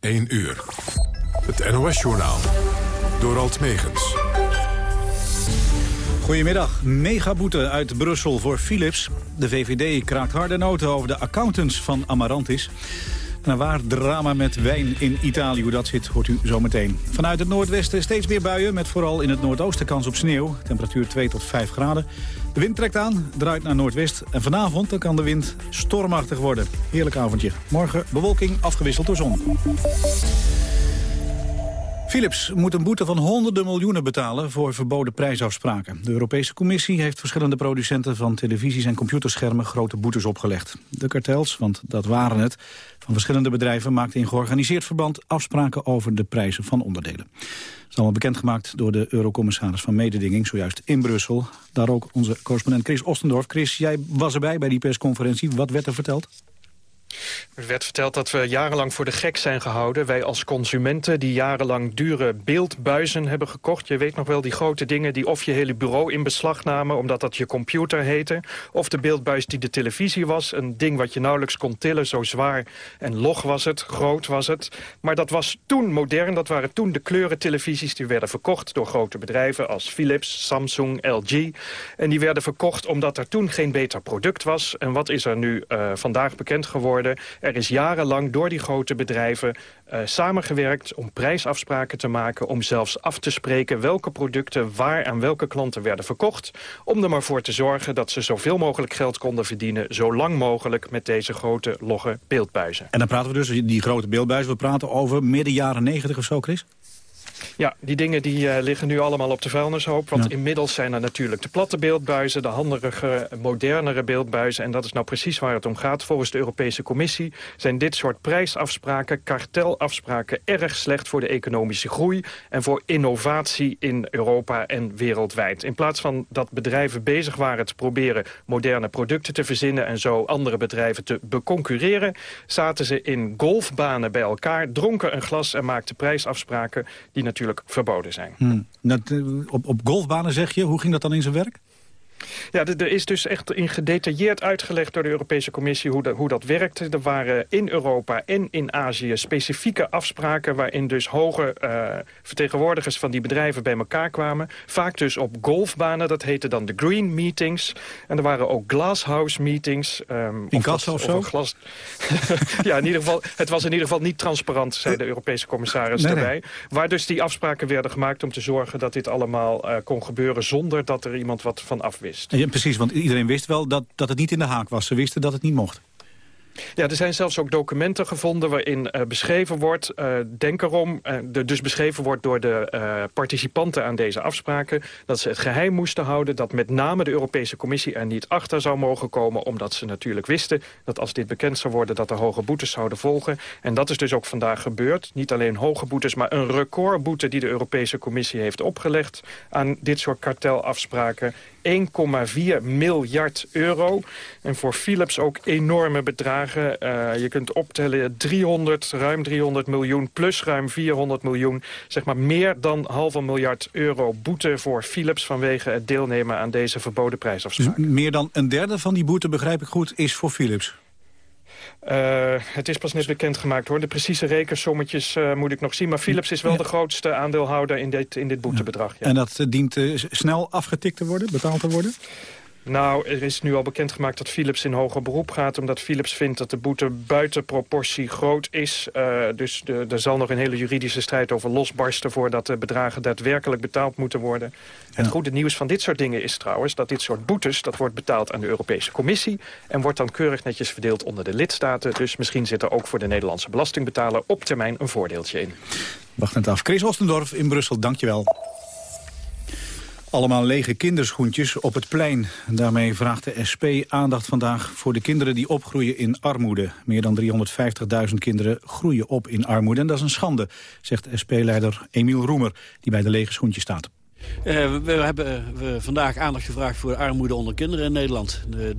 1 uur. Het NOS-journaal. Door Alt Megens. Goedemiddag. Megaboete uit Brussel voor Philips. De VVD kraakt harde noten over de accountants van Amarantis. Een waar drama met wijn in Italië. Hoe dat zit, hoort u zometeen. Vanuit het noordwesten steeds meer buien, met vooral in het noordoosten kans op sneeuw. Temperatuur 2 tot 5 graden. De wind trekt aan, draait naar noordwest. En vanavond kan de wind stormachtig worden. Heerlijk avondje. Morgen bewolking, afgewisseld door zon. Philips moet een boete van honderden miljoenen betalen voor verboden prijsafspraken. De Europese Commissie heeft verschillende producenten van televisies en computerschermen grote boetes opgelegd. De kartels, want dat waren het, van verschillende bedrijven maakten in georganiseerd verband afspraken over de prijzen van onderdelen. Dat is allemaal bekendgemaakt door de Eurocommissaris van Mededinging, zojuist in Brussel. Daar ook onze correspondent Chris Ostendorf. Chris, jij was erbij bij die persconferentie. Wat werd er verteld? Er werd verteld dat we jarenlang voor de gek zijn gehouden. Wij als consumenten die jarenlang dure beeldbuizen hebben gekocht. Je weet nog wel die grote dingen die of je hele bureau in beslag namen... omdat dat je computer heette. Of de beeldbuis die de televisie was. Een ding wat je nauwelijks kon tillen, zo zwaar en log was het, groot was het. Maar dat was toen modern. Dat waren toen de kleurentelevisies die werden verkocht door grote bedrijven... als Philips, Samsung, LG. En die werden verkocht omdat er toen geen beter product was. En wat is er nu uh, vandaag bekend geworden? Er is jarenlang door die grote bedrijven uh, samengewerkt om prijsafspraken te maken... om zelfs af te spreken welke producten waar aan welke klanten werden verkocht... om er maar voor te zorgen dat ze zoveel mogelijk geld konden verdienen... zo lang mogelijk met deze grote logge beeldbuizen. En dan praten we dus, die grote beeldbuizen, we praten over midden jaren negentig of zo, Chris? Ja, die dingen die uh, liggen nu allemaal op de vuilnishoop. Want inmiddels zijn er natuurlijk de platte beeldbuizen... de handigere, modernere beeldbuizen. En dat is nou precies waar het om gaat. Volgens de Europese Commissie zijn dit soort prijsafspraken... kartelafspraken erg slecht voor de economische groei... en voor innovatie in Europa en wereldwijd. In plaats van dat bedrijven bezig waren te proberen... moderne producten te verzinnen... en zo andere bedrijven te beconcurreren... zaten ze in golfbanen bij elkaar, dronken een glas... en maakten prijsafspraken die natuurlijk verboden zijn. Hmm. Eh, op, op golfbanen zeg je, hoe ging dat dan in zijn werk? Ja, er is dus echt in gedetailleerd uitgelegd door de Europese Commissie hoe dat, hoe dat werkte. Er waren in Europa en in Azië specifieke afspraken... waarin dus hoge uh, vertegenwoordigers van die bedrijven bij elkaar kwamen. Vaak dus op golfbanen, dat heette dan de green meetings. En er waren ook glasshouse meetings. Um, in kassen of, zo? Glas... ja, in ieder geval, het was in ieder geval niet transparant, zei de Europese commissaris nee, erbij. Waar dus die afspraken werden gemaakt om te zorgen dat dit allemaal uh, kon gebeuren... zonder dat er iemand wat van af wist. Ja, precies, want iedereen wist wel dat, dat het niet in de haak was. Ze wisten dat het niet mocht. Ja, er zijn zelfs ook documenten gevonden waarin uh, beschreven wordt, uh, denk erom, uh, de, dus beschreven wordt door de participanten aan deze afspraken, dat ze het geheim moesten houden, dat met name de Europese Commissie er niet achter zou mogen komen, omdat ze natuurlijk wisten dat als dit bekend zou worden, dat er hoge boetes zouden volgen. En dat is dus ook vandaag gebeurd. Niet alleen hoge boetes, maar een recordboete die de Europese Commissie heeft opgelegd aan dit soort kartelafspraken. 1,4 miljard euro. En voor Philips ook enorme bedragen. Uh, je kunt optellen 300, ruim 300 miljoen plus ruim 400 miljoen. Zeg maar meer dan halve miljard euro boete voor Philips... vanwege het deelnemen aan deze verboden prijsafspraak. Dus meer dan een derde van die boete, begrijp ik goed, is voor Philips? Uh, het is pas net bekendgemaakt hoor. De precieze rekensommetjes uh, moet ik nog zien. Maar Philips is wel de grootste aandeelhouder in dit, in dit boetebedrag. Ja. En dat uh, dient snel afgetikt te worden, betaald te worden? Nou, er is nu al bekendgemaakt dat Philips in hoger beroep gaat... omdat Philips vindt dat de boete buiten proportie groot is. Uh, dus de, er zal nog een hele juridische strijd over losbarsten... voordat de bedragen daadwerkelijk betaald moeten worden. Ja. Het goede nieuws van dit soort dingen is trouwens... dat dit soort boetes, dat wordt betaald aan de Europese Commissie... en wordt dan keurig netjes verdeeld onder de lidstaten. Dus misschien zit er ook voor de Nederlandse belastingbetaler... op termijn een voordeeltje in. Wacht af. Chris Ostendorf in Brussel, dankjewel. Allemaal lege kinderschoentjes op het plein. Daarmee vraagt de SP aandacht vandaag voor de kinderen die opgroeien in armoede. Meer dan 350.000 kinderen groeien op in armoede. En dat is een schande, zegt SP-leider Emiel Roemer, die bij de lege schoentjes staat. Uh, we hebben uh, vandaag aandacht gevraagd voor de armoede onder kinderen in Nederland. De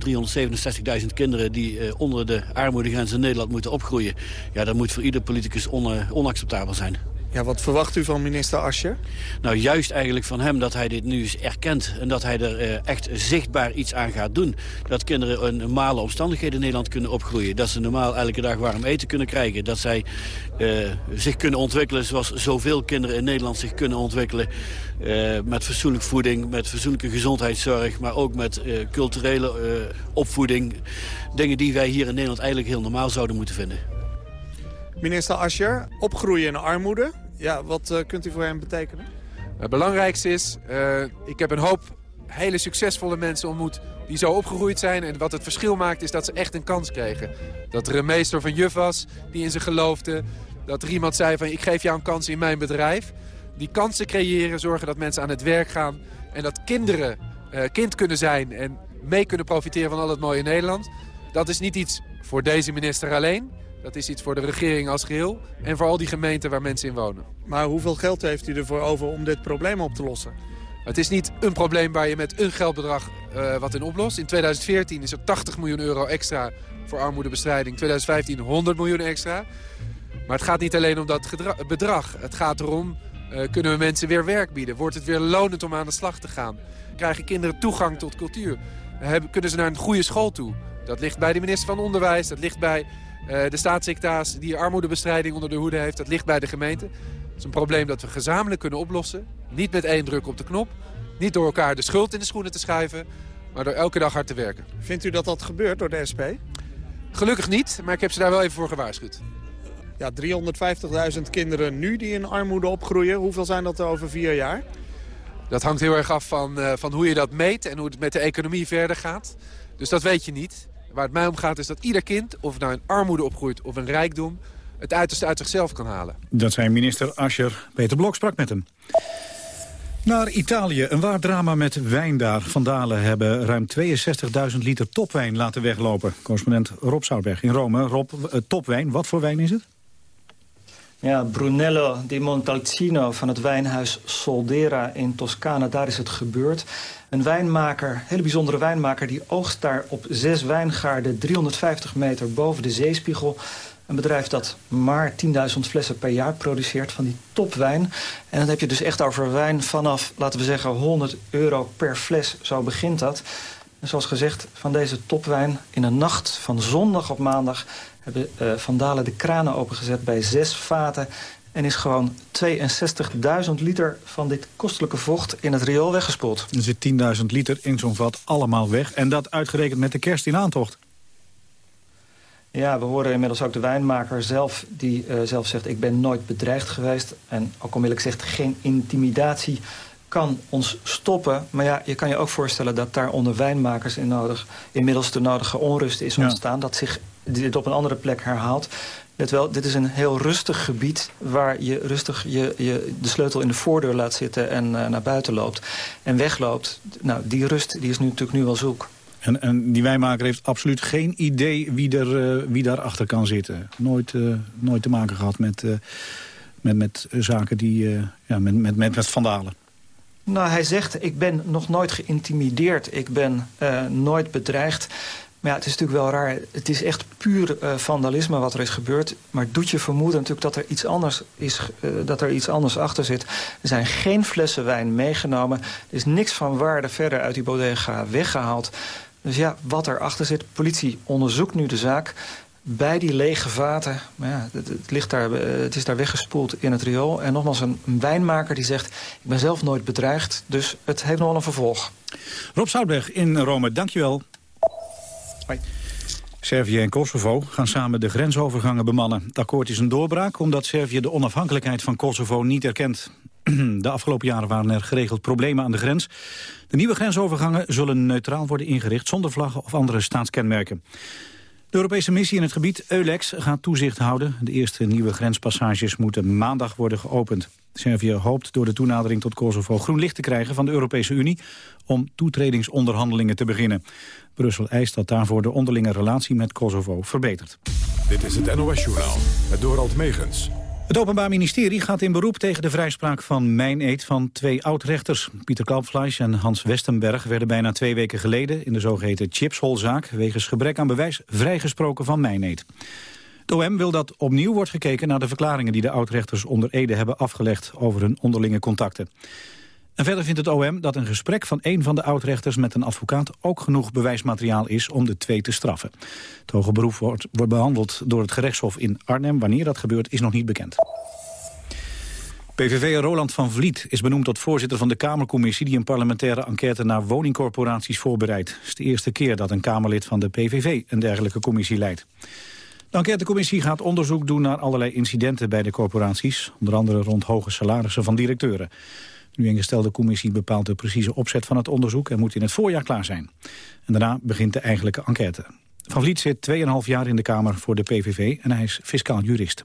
367.000 kinderen die uh, onder de armoedegrens in Nederland moeten opgroeien. Ja, dat moet voor ieder politicus on, onacceptabel zijn. Ja, wat verwacht u van minister Ascher? Nou, juist eigenlijk van hem dat hij dit nu eens erkent... en dat hij er uh, echt zichtbaar iets aan gaat doen. Dat kinderen in normale omstandigheden in Nederland kunnen opgroeien. Dat ze normaal elke dag warm eten kunnen krijgen. Dat zij uh, zich kunnen ontwikkelen zoals zoveel kinderen in Nederland zich kunnen ontwikkelen. Uh, met fatsoenlijke voeding, met fatsoenlijke gezondheidszorg... maar ook met culturele opvoeding. Dingen die wij hier in Nederland eigenlijk heel normaal zouden moeten vinden. Minister Ascher, opgroeien in armoede. Ja, wat uh, kunt u voor hem betekenen? Het belangrijkste is, uh, ik heb een hoop hele succesvolle mensen ontmoet die zo opgegroeid zijn. En wat het verschil maakt is dat ze echt een kans kregen. Dat er een meester een juf was die in ze geloofde. Dat er iemand zei van ik geef jou een kans in mijn bedrijf. Die kansen creëren, zorgen dat mensen aan het werk gaan. En dat kinderen uh, kind kunnen zijn en mee kunnen profiteren van al het mooie Nederland. Dat is niet iets voor deze minister alleen. Dat is iets voor de regering als geheel en voor al die gemeenten waar mensen in wonen. Maar hoeveel geld heeft u ervoor over om dit probleem op te lossen? Het is niet een probleem waar je met een geldbedrag uh, wat in oplost. In 2014 is er 80 miljoen euro extra voor armoedebestrijding. 2015 100 miljoen extra. Maar het gaat niet alleen om dat bedrag. Het gaat erom, uh, kunnen we mensen weer werk bieden? Wordt het weer lonend om aan de slag te gaan? Krijgen kinderen toegang tot cultuur? Hebben, kunnen ze naar een goede school toe? Dat ligt bij de minister van Onderwijs, dat ligt bij de staatssecretaris die armoedebestrijding onder de hoede heeft, dat ligt bij de gemeente. Het is een probleem dat we gezamenlijk kunnen oplossen. Niet met één druk op de knop. Niet door elkaar de schuld in de schoenen te schuiven. Maar door elke dag hard te werken. Vindt u dat dat gebeurt door de SP? Gelukkig niet, maar ik heb ze daar wel even voor gewaarschuwd. Ja, 350.000 kinderen nu die in armoede opgroeien. Hoeveel zijn dat er over vier jaar? Dat hangt heel erg af van, uh, van hoe je dat meet en hoe het met de economie verder gaat. Dus dat weet je niet. Waar het mij om gaat is dat ieder kind, of nou in armoede opgroeit of een rijkdom... het uiterste uit zichzelf kan halen. Dat zei minister Ascher. Peter Blok sprak met hem. Naar Italië, een waar drama met wijn daar. Vandalen hebben ruim 62.000 liter topwijn laten weglopen. Correspondent Rob Zoutberg in Rome. Rob, eh, topwijn, wat voor wijn is het? Ja, Brunello di Montalcino van het wijnhuis Soldera in Toscane, daar is het gebeurd. Een wijnmaker, een hele bijzondere wijnmaker... die oogst daar op zes wijngaarden 350 meter boven de zeespiegel. Een bedrijf dat maar 10.000 flessen per jaar produceert van die topwijn. En dan heb je dus echt over wijn vanaf, laten we zeggen, 100 euro per fles. Zo begint dat. En zoals gezegd, van deze topwijn in een nacht van zondag op maandag... hebben uh, Vandalen de kranen opengezet bij zes vaten... En is gewoon 62.000 liter van dit kostelijke vocht in het riool weggespoeld. Er zit 10.000 liter in zo'n vat allemaal weg. En dat uitgerekend met de kerst in aantocht. Ja, we horen inmiddels ook de wijnmaker zelf... die uh, zelf zegt, ik ben nooit bedreigd geweest. En ook onmiddellijk zegt, geen intimidatie kan ons stoppen. Maar ja, je kan je ook voorstellen dat daar onder wijnmakers in nodig... inmiddels de nodige onrust is ontstaan. Ja. Dat zich dit op een andere plek herhaalt. Let wel, dit is een heel rustig gebied... waar je rustig je, je de sleutel in de voordeur laat zitten en uh, naar buiten loopt. En wegloopt. Nou, die rust die is nu natuurlijk nu wel zoek. En, en die wijnmaker heeft absoluut geen idee wie, er, uh, wie daarachter kan zitten. Nooit, uh, nooit te maken gehad met, met, met zaken die... ja, met, met, met, met vandalen. Nou, hij zegt, ik ben nog nooit geïntimideerd. Ik ben nooit bedreigd. Maar ja, het is natuurlijk wel raar. Het is echt puur uh, vandalisme wat er is gebeurd. Maar doet je vermoeden natuurlijk dat er iets anders is, uh, dat er iets anders achter zit. Er zijn geen flessen wijn meegenomen. Er is niks van waarde verder uit die bodega weggehaald. Dus ja, wat erachter zit. Politie onderzoekt nu de zaak. Bij die lege vaten, maar ja, het, het, ligt daar, uh, het is daar weggespoeld in het riool. En nogmaals een, een wijnmaker die zegt... ik ben zelf nooit bedreigd, dus het heeft nog wel een vervolg. Rob Zoutberg in Rome, dankjewel. Hoi. Servië en Kosovo gaan samen de grensovergangen bemannen. Het akkoord is een doorbraak omdat Servië de onafhankelijkheid van Kosovo niet erkent. De afgelopen jaren waren er geregeld problemen aan de grens. De nieuwe grensovergangen zullen neutraal worden ingericht zonder vlaggen of andere staatskenmerken. De Europese missie in het gebied, EULEX, gaat toezicht houden. De eerste nieuwe grenspassages moeten maandag worden geopend. Servië hoopt door de toenadering tot Kosovo groen licht te krijgen van de Europese Unie om toetredingsonderhandelingen te beginnen. Brussel eist dat daarvoor de onderlinge relatie met Kosovo verbetert. Dit is het NOS-journaal, het Dorald Megens. Het Openbaar Ministerie gaat in beroep tegen de vrijspraak van Mijn van twee oud-rechters. Pieter Kalpfleisch en Hans Westenberg werden bijna twee weken geleden... in de zogeheten Chipsholzaak wegens gebrek aan bewijs vrijgesproken van Mijn Het OM wil dat opnieuw wordt gekeken naar de verklaringen die de oudrechters onder Ede hebben afgelegd over hun onderlinge contacten. En verder vindt het OM dat een gesprek van een van de oudrechters met een advocaat ook genoeg bewijsmateriaal is om de twee te straffen. Het hoge beroep wordt, wordt behandeld door het gerechtshof in Arnhem. Wanneer dat gebeurt is nog niet bekend. PVV Roland van Vliet is benoemd tot voorzitter van de Kamercommissie... die een parlementaire enquête naar woningcorporaties voorbereidt. Het is de eerste keer dat een Kamerlid van de PVV een dergelijke commissie leidt. De enquêtecommissie gaat onderzoek doen naar allerlei incidenten bij de corporaties. Onder andere rond hoge salarissen van directeuren. Nu ingestelde commissie bepaalt de precieze opzet van het onderzoek... en moet in het voorjaar klaar zijn. En daarna begint de eigenlijke enquête. Van Vliet zit 2,5 jaar in de Kamer voor de PVV en hij is fiscaal jurist.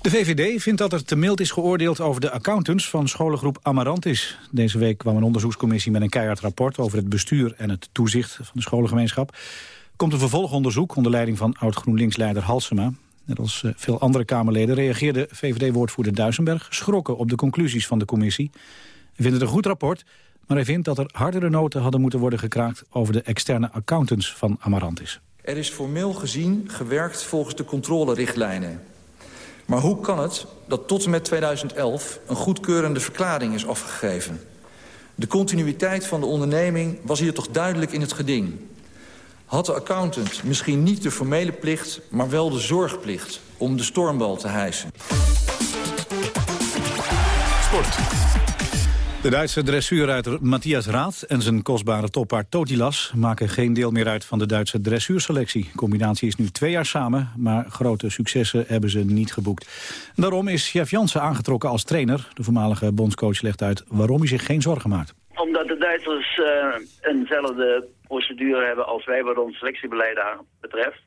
De VVD vindt dat er te mild is geoordeeld over de accountants van scholengroep Amarantis. Deze week kwam een onderzoekscommissie met een keihard rapport over het bestuur en het toezicht van de scholengemeenschap. Komt een vervolgonderzoek onder leiding van oud-GroenLinks-leider Halsema. Net als eh, veel andere Kamerleden reageerde VVD-woordvoerder Duisenberg geschrokken op de conclusies van de commissie. Hij vindt het een goed rapport, maar hij vindt dat er hardere noten hadden moeten worden gekraakt over de externe accountants van Amarantis. Er is formeel gezien gewerkt volgens de controlerichtlijnen. Maar hoe kan het dat tot en met 2011 een goedkeurende verklaring is afgegeven? De continuïteit van de onderneming was hier toch duidelijk in het geding. Had de accountant misschien niet de formele plicht, maar wel de zorgplicht om de stormbal te hijsen? Sport. De Duitse dressuurruiter Matthias Raad en zijn kostbare toppaard Totilas maken geen deel meer uit van de Duitse dressuurselectie. De combinatie is nu twee jaar samen, maar grote successen hebben ze niet geboekt. daarom is chef Jansen aangetrokken als trainer. De voormalige bondscoach legt uit waarom hij zich geen zorgen maakt. Omdat de Duitsers uh, eenzelfde procedure hebben als wij wat ons selectiebeleid betreft.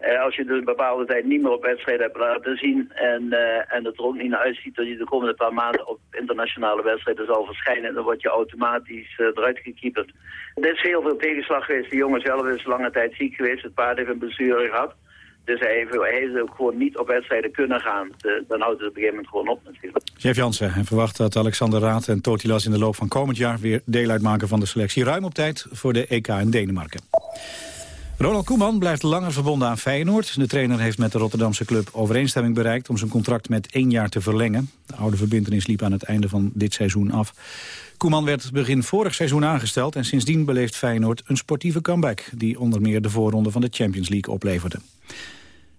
Uh, als je dus een bepaalde tijd niet meer op wedstrijden hebt laten zien en, uh, en het er ook niet naar uitziet dat je de komende paar maanden op internationale wedstrijden zal verschijnen, dan word je automatisch uh, eruit gekieperd. Er is heel veel tegenslag geweest. De jongen zelf is lange tijd ziek geweest. Het paard heeft een blessure gehad. Dus hij heeft, ook gewoon niet op wedstrijden kunnen gaan. De, dan houdt het op een gegeven moment gewoon op natuurlijk. Chef Jansen en verwacht dat Alexander Raad en Totilas in de loop van komend jaar weer deel uitmaken van de selectie. Ruim op tijd voor de EK in Denemarken. Ronald Koeman blijft langer verbonden aan Feyenoord. De trainer heeft met de Rotterdamse club overeenstemming bereikt... om zijn contract met één jaar te verlengen. De oude verbindenis liep aan het einde van dit seizoen af. Koeman werd begin vorig seizoen aangesteld... en sindsdien beleeft Feyenoord een sportieve comeback... die onder meer de voorronde van de Champions League opleverde.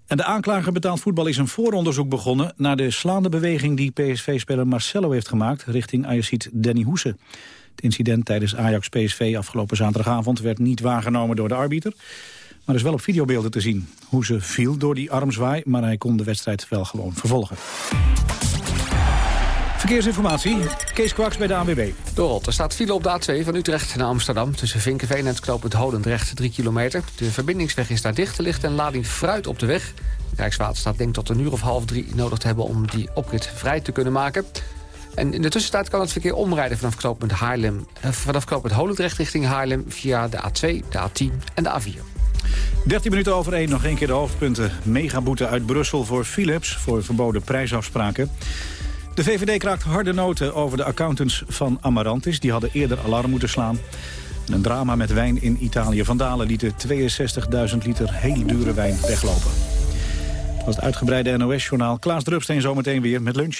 En de aanklager betaald voetbal is een vooronderzoek begonnen... naar de slaande beweging die PSV-speler Marcelo heeft gemaakt... richting Ajaxiet Danny Hoese. Het incident tijdens Ajax-PSV afgelopen zaterdagavond... werd niet waargenomen door de arbiter, maar is wel op videobeelden te zien. Hoese viel door die armzwaai, maar hij kon de wedstrijd wel gewoon vervolgen. Verkeersinformatie, Kees Kwaks bij de ANWB. Dorot, er staat file op de A2 van Utrecht naar Amsterdam... tussen Vinkenveen en het knooppunt Holendrecht, 3 kilometer. De verbindingsweg is daar dicht, er ligt een lading fruit op de weg. Rijkswaterstaat denkt tot een uur of half drie nodig te hebben... om die oprit vrij te kunnen maken. En in de tussentijd kan het verkeer omrijden vanaf knooppunt Haarlem... Eh, vanaf knooppunt Holendrecht richting Haarlem via de A2, de A10 en de A4. 13 minuten over 1, nog één keer de hoofdpunten. Megaboete uit Brussel voor Philips, voor verboden prijsafspraken. De VVD kraakt harde noten over de accountants van Amarantis. Die hadden eerder alarm moeten slaan. een drama met wijn in Italië. Vandalen lieten 62.000 liter heel dure wijn weglopen. Dat was het uitgebreide NOS-journaal. Klaas Drupsteen zometeen weer met lunch.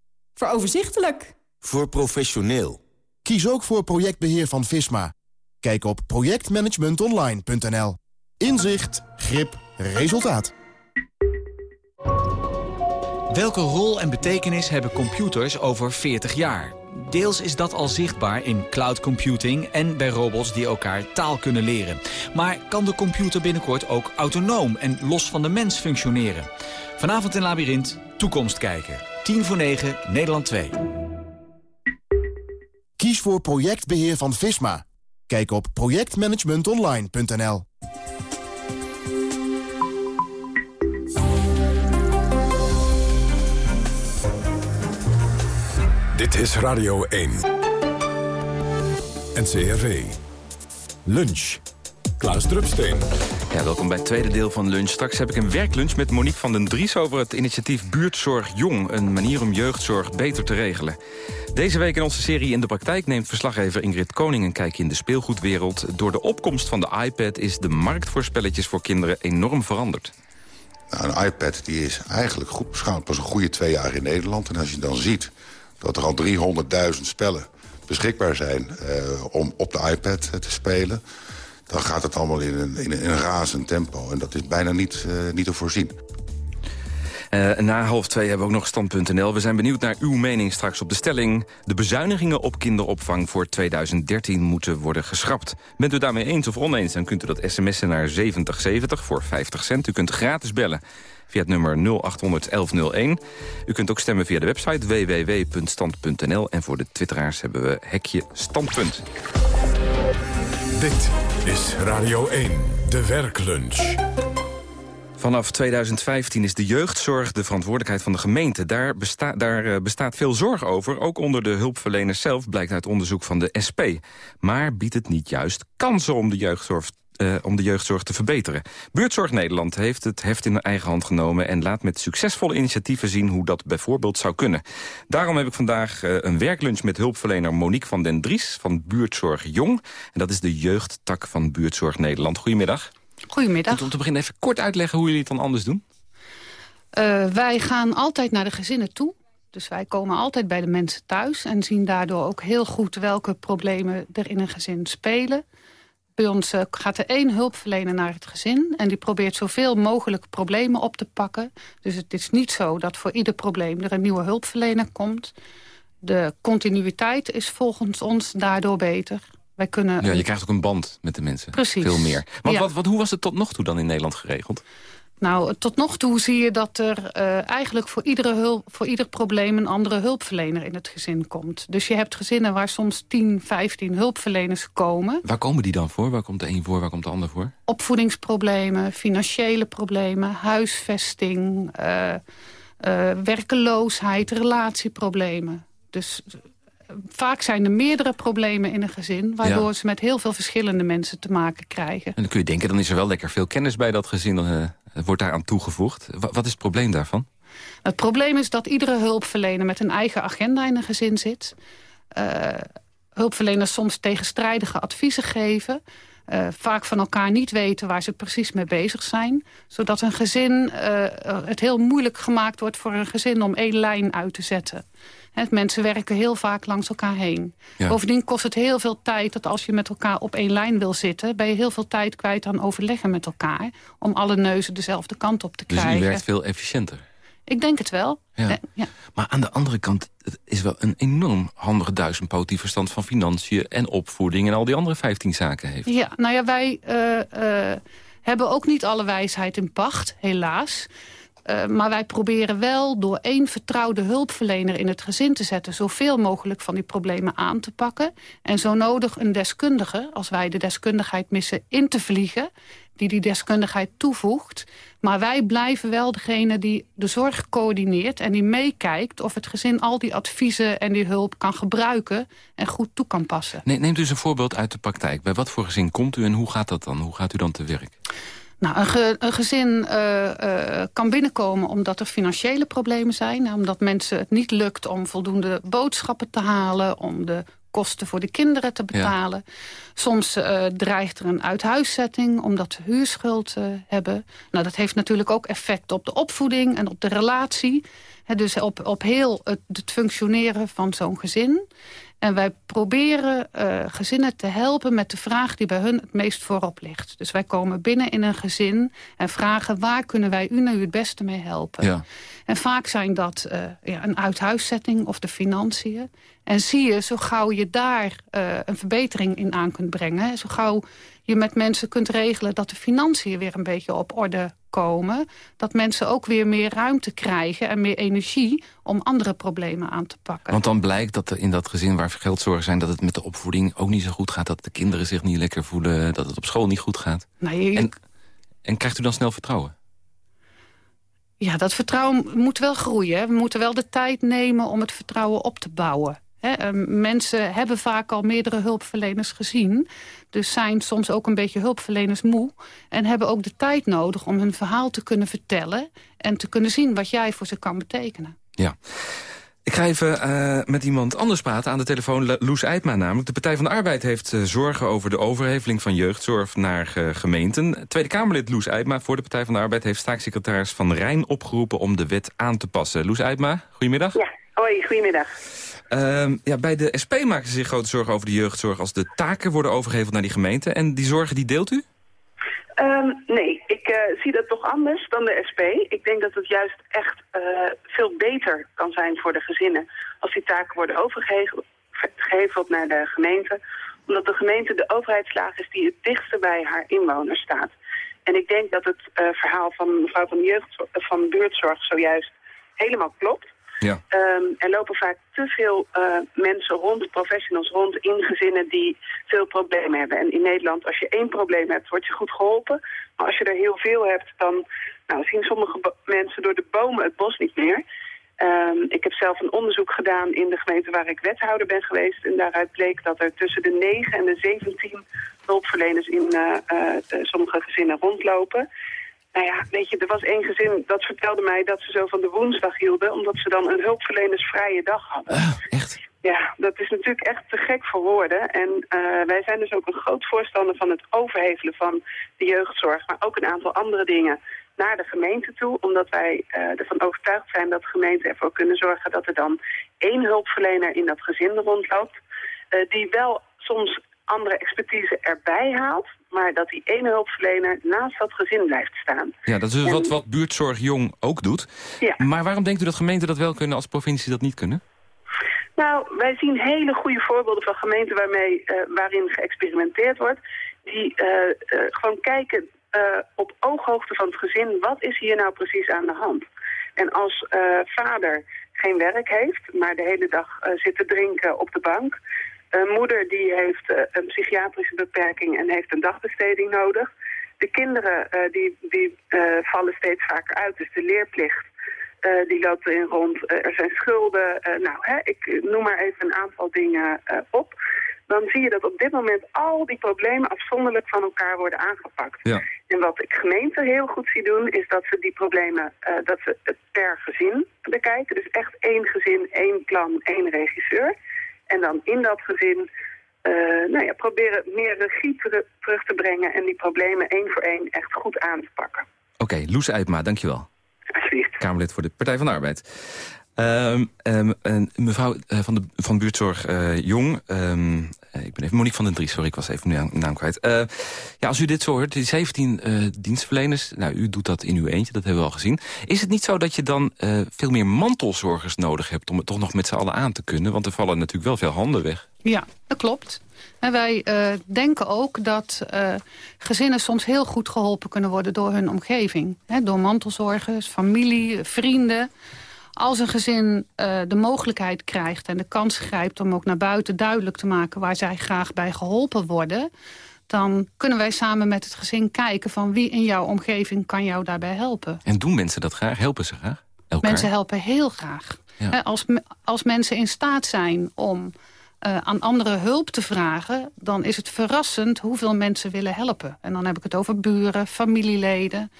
voor overzichtelijk. Voor professioneel. Kies ook voor projectbeheer van Visma. Kijk op projectmanagementonline.nl. Inzicht, grip, resultaat. Welke rol en betekenis hebben computers over 40 jaar? Deels is dat al zichtbaar in cloud computing en bij robots die elkaar taal kunnen leren. Maar kan de computer binnenkort ook autonoom en los van de mens functioneren? Vanavond in Labyrinth, Toekomst kijken. 10 voor 9, Nederland 2. Kies voor projectbeheer van Visma. Kijk op projectmanagementonline.nl. Dit is Radio 1. NCRV. Lunch. Klaas Drupsteen. Ja, welkom bij het tweede deel van Lunch. Straks heb ik een werklunch met Monique van den Dries... over het initiatief Buurtzorg Jong. Een manier om jeugdzorg beter te regelen. Deze week in onze serie In de Praktijk... neemt verslaggever Ingrid Koning een kijkje in de speelgoedwereld. Door de opkomst van de iPad is de markt voor spelletjes voor kinderen enorm veranderd. Nou, een iPad die is eigenlijk goed beschouwd pas een goede twee jaar in Nederland. En als je dan ziet dat er al 300.000 spellen beschikbaar zijn... Uh, om op de iPad uh, te spelen dan gaat het allemaal in een, in een, razend tempo. En dat is bijna niet, uh, niet te voorzien. Uh, na half twee hebben we ook nog stand.nl. We zijn benieuwd naar uw mening straks op de stelling. De bezuinigingen op kinderopvang voor 2013 moeten worden geschrapt. Bent u daarmee eens of oneens, dan kunt u dat sms'en naar 7070 voor 50 cent. U kunt gratis bellen via het nummer 0800 1101. U kunt ook stemmen via de website www.stand.nl. En voor de twitteraars hebben we hekje standpunt. Dit is Radio 1, de werklunch. Vanaf 2015 is de jeugdzorg de verantwoordelijkheid van de gemeente. Daar, daar uh, bestaat veel zorg over, ook onder de hulpverleners zelf... blijkt uit onderzoek van de SP. Maar biedt het niet juist kansen om de jeugdzorg uh, om de jeugdzorg te verbeteren. Buurtzorg Nederland heeft het heft in eigen hand genomen... en laat met succesvolle initiatieven zien hoe dat bijvoorbeeld zou kunnen. Daarom heb ik vandaag uh, een werklunch met hulpverlener Monique van den Dries... van Buurtzorg Jong. En dat is de jeugdtak van Buurtzorg Nederland. Goedemiddag. Goedemiddag. Om te beginnen even kort uitleggen hoe jullie het dan anders doen. Uh, wij gaan altijd naar de gezinnen toe. Dus wij komen altijd bij de mensen thuis... en zien daardoor ook heel goed welke problemen er in een gezin spelen. Bij ons uh, gaat er één hulpverlener naar het gezin... en die probeert zoveel mogelijk problemen op te pakken. Dus het is niet zo dat voor ieder probleem er een nieuwe hulpverlener komt. De continuïteit is volgens ons daardoor beter. Wij kunnen ja, je krijgt ook een band met de mensen. Precies. Veel meer. Want ja. wat, wat, hoe was het tot nog toe dan in Nederland geregeld? Nou, tot nog toe zie je dat er uh, eigenlijk voor, iedere hulp, voor ieder probleem... een andere hulpverlener in het gezin komt. Dus je hebt gezinnen waar soms 10, 15 hulpverleners komen. Waar komen die dan voor? Waar komt de een voor, waar komt de ander voor? Opvoedingsproblemen, financiële problemen, huisvesting... Uh, uh, werkeloosheid, relatieproblemen. Dus vaak zijn er meerdere problemen in een gezin... waardoor ja. ze met heel veel verschillende mensen te maken krijgen. En dan kun je denken, dan is er wel lekker veel kennis bij dat gezin... Uh, wordt daar aan toegevoegd. W wat is het probleem daarvan? Het probleem is dat iedere hulpverlener met een eigen agenda in een gezin zit. Uh, hulpverleners soms tegenstrijdige adviezen geven... Uh, vaak van elkaar niet weten waar ze precies mee bezig zijn. Zodat een gezin, uh, het heel moeilijk gemaakt wordt voor een gezin om één lijn uit te zetten. He, mensen werken heel vaak langs elkaar heen. Ja. Bovendien kost het heel veel tijd dat als je met elkaar op één lijn wil zitten... ben je heel veel tijd kwijt aan overleggen met elkaar... om alle neuzen dezelfde kant op te dus krijgen. Dus werkt veel efficiënter? Ik denk het wel. Ja. ja. Maar aan de andere kant het is wel een enorm handige duizendpoot... die verstand van financiën en opvoeding en al die andere 15 zaken heeft. Ja, nou ja, wij uh, uh, hebben ook niet alle wijsheid in pacht, helaas. Uh, maar wij proberen wel door één vertrouwde hulpverlener in het gezin te zetten... zoveel mogelijk van die problemen aan te pakken. En zo nodig een deskundige, als wij de deskundigheid missen, in te vliegen... die die deskundigheid toevoegt. Maar wij blijven wel degene die de zorg coördineert... en die meekijkt of het gezin al die adviezen en die hulp kan gebruiken... en goed toe kan passen. Nee, neemt u eens een voorbeeld uit de praktijk. Bij wat voor gezin komt u en hoe gaat dat dan? Hoe gaat u dan te werk? Nou, een, ge, een gezin uh, uh, kan binnenkomen omdat er financiële problemen zijn. Omdat mensen het niet lukt om voldoende boodschappen te halen... om de kosten voor de kinderen te betalen. Ja. Soms uh, dreigt er een uithuiszetting omdat ze huurschuld hebben. Nou, dat heeft natuurlijk ook effect op de opvoeding en op de relatie. He, dus op, op heel het, het functioneren van zo'n gezin. En wij proberen uh, gezinnen te helpen met de vraag die bij hun het meest voorop ligt. Dus wij komen binnen in een gezin en vragen... waar kunnen wij u nu het beste mee helpen? Ja. En vaak zijn dat uh, ja, een uithuiszetting of de financiën. En zie je, zo gauw je daar uh, een verbetering in aan kunt brengen... zo gauw je met mensen kunt regelen dat de financiën weer een beetje op orde komen... dat mensen ook weer meer ruimte krijgen en meer energie... om andere problemen aan te pakken. Want dan blijkt dat er in dat gezin waar geldzorgen zijn... dat het met de opvoeding ook niet zo goed gaat. Dat de kinderen zich niet lekker voelen. Dat het op school niet goed gaat. Nee, en, en krijgt u dan snel vertrouwen? Ja, dat vertrouwen moet wel groeien. We moeten wel de tijd nemen om het vertrouwen op te bouwen. Mensen hebben vaak al meerdere hulpverleners gezien. Dus zijn soms ook een beetje hulpverleners moe. En hebben ook de tijd nodig om hun verhaal te kunnen vertellen... en te kunnen zien wat jij voor ze kan betekenen. Ja. Ik ga even uh, met iemand anders praten aan de telefoon. Loes Eidma namelijk. De Partij van de Arbeid heeft uh, zorgen over de overheveling van jeugdzorg naar uh, gemeenten. Tweede Kamerlid Loes Eidma voor de Partij van de Arbeid... heeft staatssecretaris Van Rijn opgeroepen om de wet aan te passen. Loes Eidma, goedemiddag. Ja, hoi, goedemiddag. Ehm, ja, bij de SP maken ze zich grote zorgen over de jeugdzorg... als de taken worden overgeheveld naar die gemeenten. En die zorgen die deelt u? Um, nee, ik uh, zie dat toch anders dan de SP. Ik denk dat het juist echt uh, veel beter kan zijn voor de gezinnen... als die taken worden overgeheveld naar de gemeente. Omdat de gemeente de overheidslaag is die het dichtste bij haar inwoners staat. En ik denk dat het uh, verhaal van mevrouw van, jeugd, van buurtzorg zojuist helemaal klopt. Ja. Um, er lopen vaak te veel uh, mensen rond, professionals rond in gezinnen die veel problemen hebben. En in Nederland, als je één probleem hebt, word je goed geholpen. Maar als je er heel veel hebt, dan nou, zien sommige mensen door de bomen het bos niet meer. Um, ik heb zelf een onderzoek gedaan in de gemeente waar ik wethouder ben geweest. En daaruit bleek dat er tussen de 9 en de 17 hulpverleners in uh, uh, sommige gezinnen rondlopen. Nou ja, weet je, er was één gezin dat vertelde mij dat ze zo van de woensdag hielden... omdat ze dan een hulpverlenersvrije dag hadden. Uh, echt? Ja, dat is natuurlijk echt te gek voor woorden. En uh, wij zijn dus ook een groot voorstander van het overhevelen van de jeugdzorg... maar ook een aantal andere dingen naar de gemeente toe. Omdat wij uh, ervan overtuigd zijn dat gemeenten ervoor kunnen zorgen... dat er dan één hulpverlener in dat gezin rondloopt... Uh, die wel soms andere expertise erbij haalt... maar dat die ene hulpverlener naast dat gezin blijft staan. Ja, dat is dus en... wat, wat buurtzorg jong ook doet. Ja. Maar waarom denkt u dat gemeenten dat wel kunnen als provincie dat niet kunnen? Nou, wij zien hele goede voorbeelden van gemeenten waarmee, uh, waarin geëxperimenteerd wordt. Die uh, uh, gewoon kijken op ooghoogte van het gezin, wat is hier nou precies aan de hand? En als vader geen werk heeft, maar de hele dag zit te drinken op de bank... Een moeder die heeft uh, een psychiatrische beperking en heeft een dagbesteding nodig. De kinderen uh, die, die uh, vallen steeds vaker uit, dus de leerplicht die loopt erin rond. er zijn schulden, nou, hè, ik noem maar even een aantal dingen op. Dan zie je dat op dit moment al die problemen afzonderlijk van elkaar worden aangepakt. Ja. En wat ik gemeente heel goed zie doen, is dat ze die problemen dat ze per gezin bekijken. Dus echt één gezin, één plan, één regisseur. En dan in dat gezin uh, nou ja, proberen meer regie ter terug te brengen... en die problemen één voor één echt goed aan te pakken. Oké, okay, Loes Uitma, dankjewel. Alsjeblieft. Kamerlid voor de Partij van de Arbeid. Um, um, mevrouw uh, van, de, van buurtzorg uh, Jong, um, ik ben even Monique van den Dries, sorry, ik was even mijn naam kwijt. Uh, ja, als u dit zo hoort, die 17 dienstverleners, nou, u doet dat in uw eentje, dat hebben we al gezien. Is het niet zo dat je dan veel meer mantelzorgers nodig hebt om het toch nog met z'n allen aan te kunnen? Want er vallen natuurlijk wel veel handen weg. Ja, dat klopt. En wij denken ook dat gezinnen soms heel goed geholpen kunnen worden door hun omgeving. Door mantelzorgers, familie, vrienden. Als een gezin uh, de mogelijkheid krijgt en de kans grijpt om ook naar buiten duidelijk te maken waar zij graag bij geholpen worden, dan kunnen wij samen met het gezin kijken van wie in jouw omgeving kan jou daarbij helpen. En doen mensen dat graag? Helpen ze graag? Elkaar? Mensen helpen heel graag. Ja. Als, als mensen in staat zijn om uh, aan anderen hulp te vragen... dan is het verrassend hoeveel mensen willen helpen. En dan heb ik het over buren, familieleden.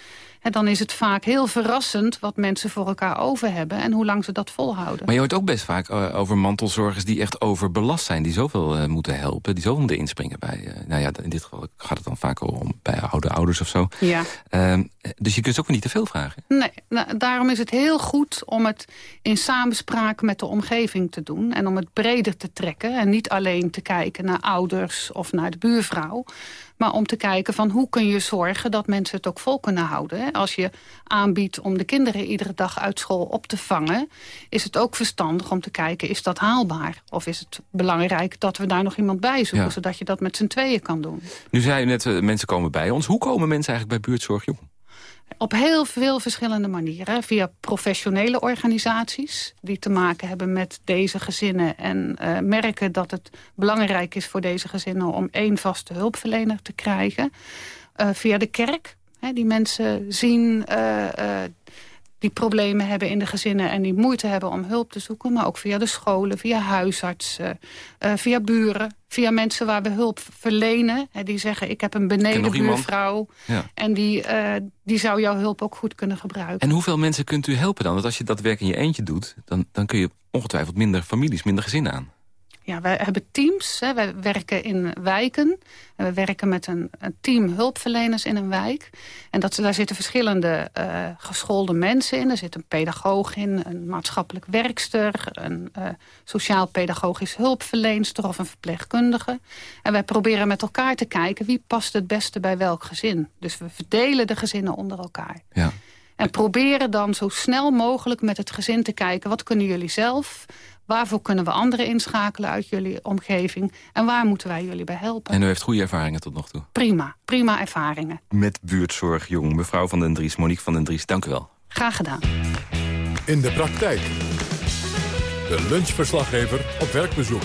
En dan is het vaak heel verrassend wat mensen voor elkaar over hebben... en hoe lang ze dat volhouden. Maar je hoort ook best vaak uh, over mantelzorgers die echt overbelast zijn... die zoveel uh, moeten helpen, die zoveel moeten inspringen bij... Uh, nou ja, in dit geval gaat het dan vaak om bij oude ouders of zo. Ja. dus je kunt ook niet te veel vragen. Nee, nou, daarom is het heel goed om het in samenspraak met de omgeving te doen... en om het breder te trekken en niet alleen te kijken naar ouders of naar de buurvrouw... Maar om te kijken van hoe kun je zorgen dat mensen het ook vol kunnen houden. Als je aanbiedt om de kinderen iedere dag uit school op te vangen... is het ook verstandig om te kijken, is dat haalbaar? Of is het belangrijk dat we daar nog iemand bij zoeken... Ja. zodat je dat met z'n tweeën kan doen? Nu zei u net, uh, mensen komen bij ons. Hoe komen mensen eigenlijk bij buurtzorg jong? Op heel veel verschillende manieren. Via professionele organisaties die te maken hebben met deze gezinnen... en uh, merken dat het belangrijk is voor deze gezinnen... om één vaste hulpverlener te krijgen. Uh, via de kerk, hè, die mensen zien... Uh, die problemen hebben in de gezinnen en die moeite hebben om hulp te zoeken. Maar ook via de scholen, via huisartsen, uh, via buren. Via mensen waar we hulp verlenen. Hè, die zeggen, ik heb een benedenbuurvrouw. Ja. En die, uh, die zou jouw hulp ook goed kunnen gebruiken. En hoeveel mensen kunt u helpen dan? Want als je dat werk in je eentje doet... dan, dan kun je ongetwijfeld minder families, minder gezinnen aan. Ja, wij hebben teams. Hè. Wij werken in wijken. En we werken met een, een, team hulpverleners in een wijk. En dat, daar zitten verschillende uh, geschoolde mensen in. Er zit een pedagoog in, een maatschappelijk werkster... een uh, sociaal-pedagogisch hulpverleenster of een verpleegkundige. En wij proberen met elkaar te kijken... wie past het beste bij welk gezin. Dus we verdelen de gezinnen onder elkaar. Ja. En proberen dan zo snel mogelijk met het gezin te kijken... wat kunnen jullie zelf Waarvoor kunnen we anderen inschakelen uit jullie omgeving? En waar moeten wij jullie bij helpen? En u heeft goede ervaringen tot nog toe? Prima, prima ervaringen. Met buurtzorg jong, mevrouw van den Dries, Monique van den Dries, dank u wel. Graag gedaan. In de praktijk. De lunchverslaggever op werkbezoek.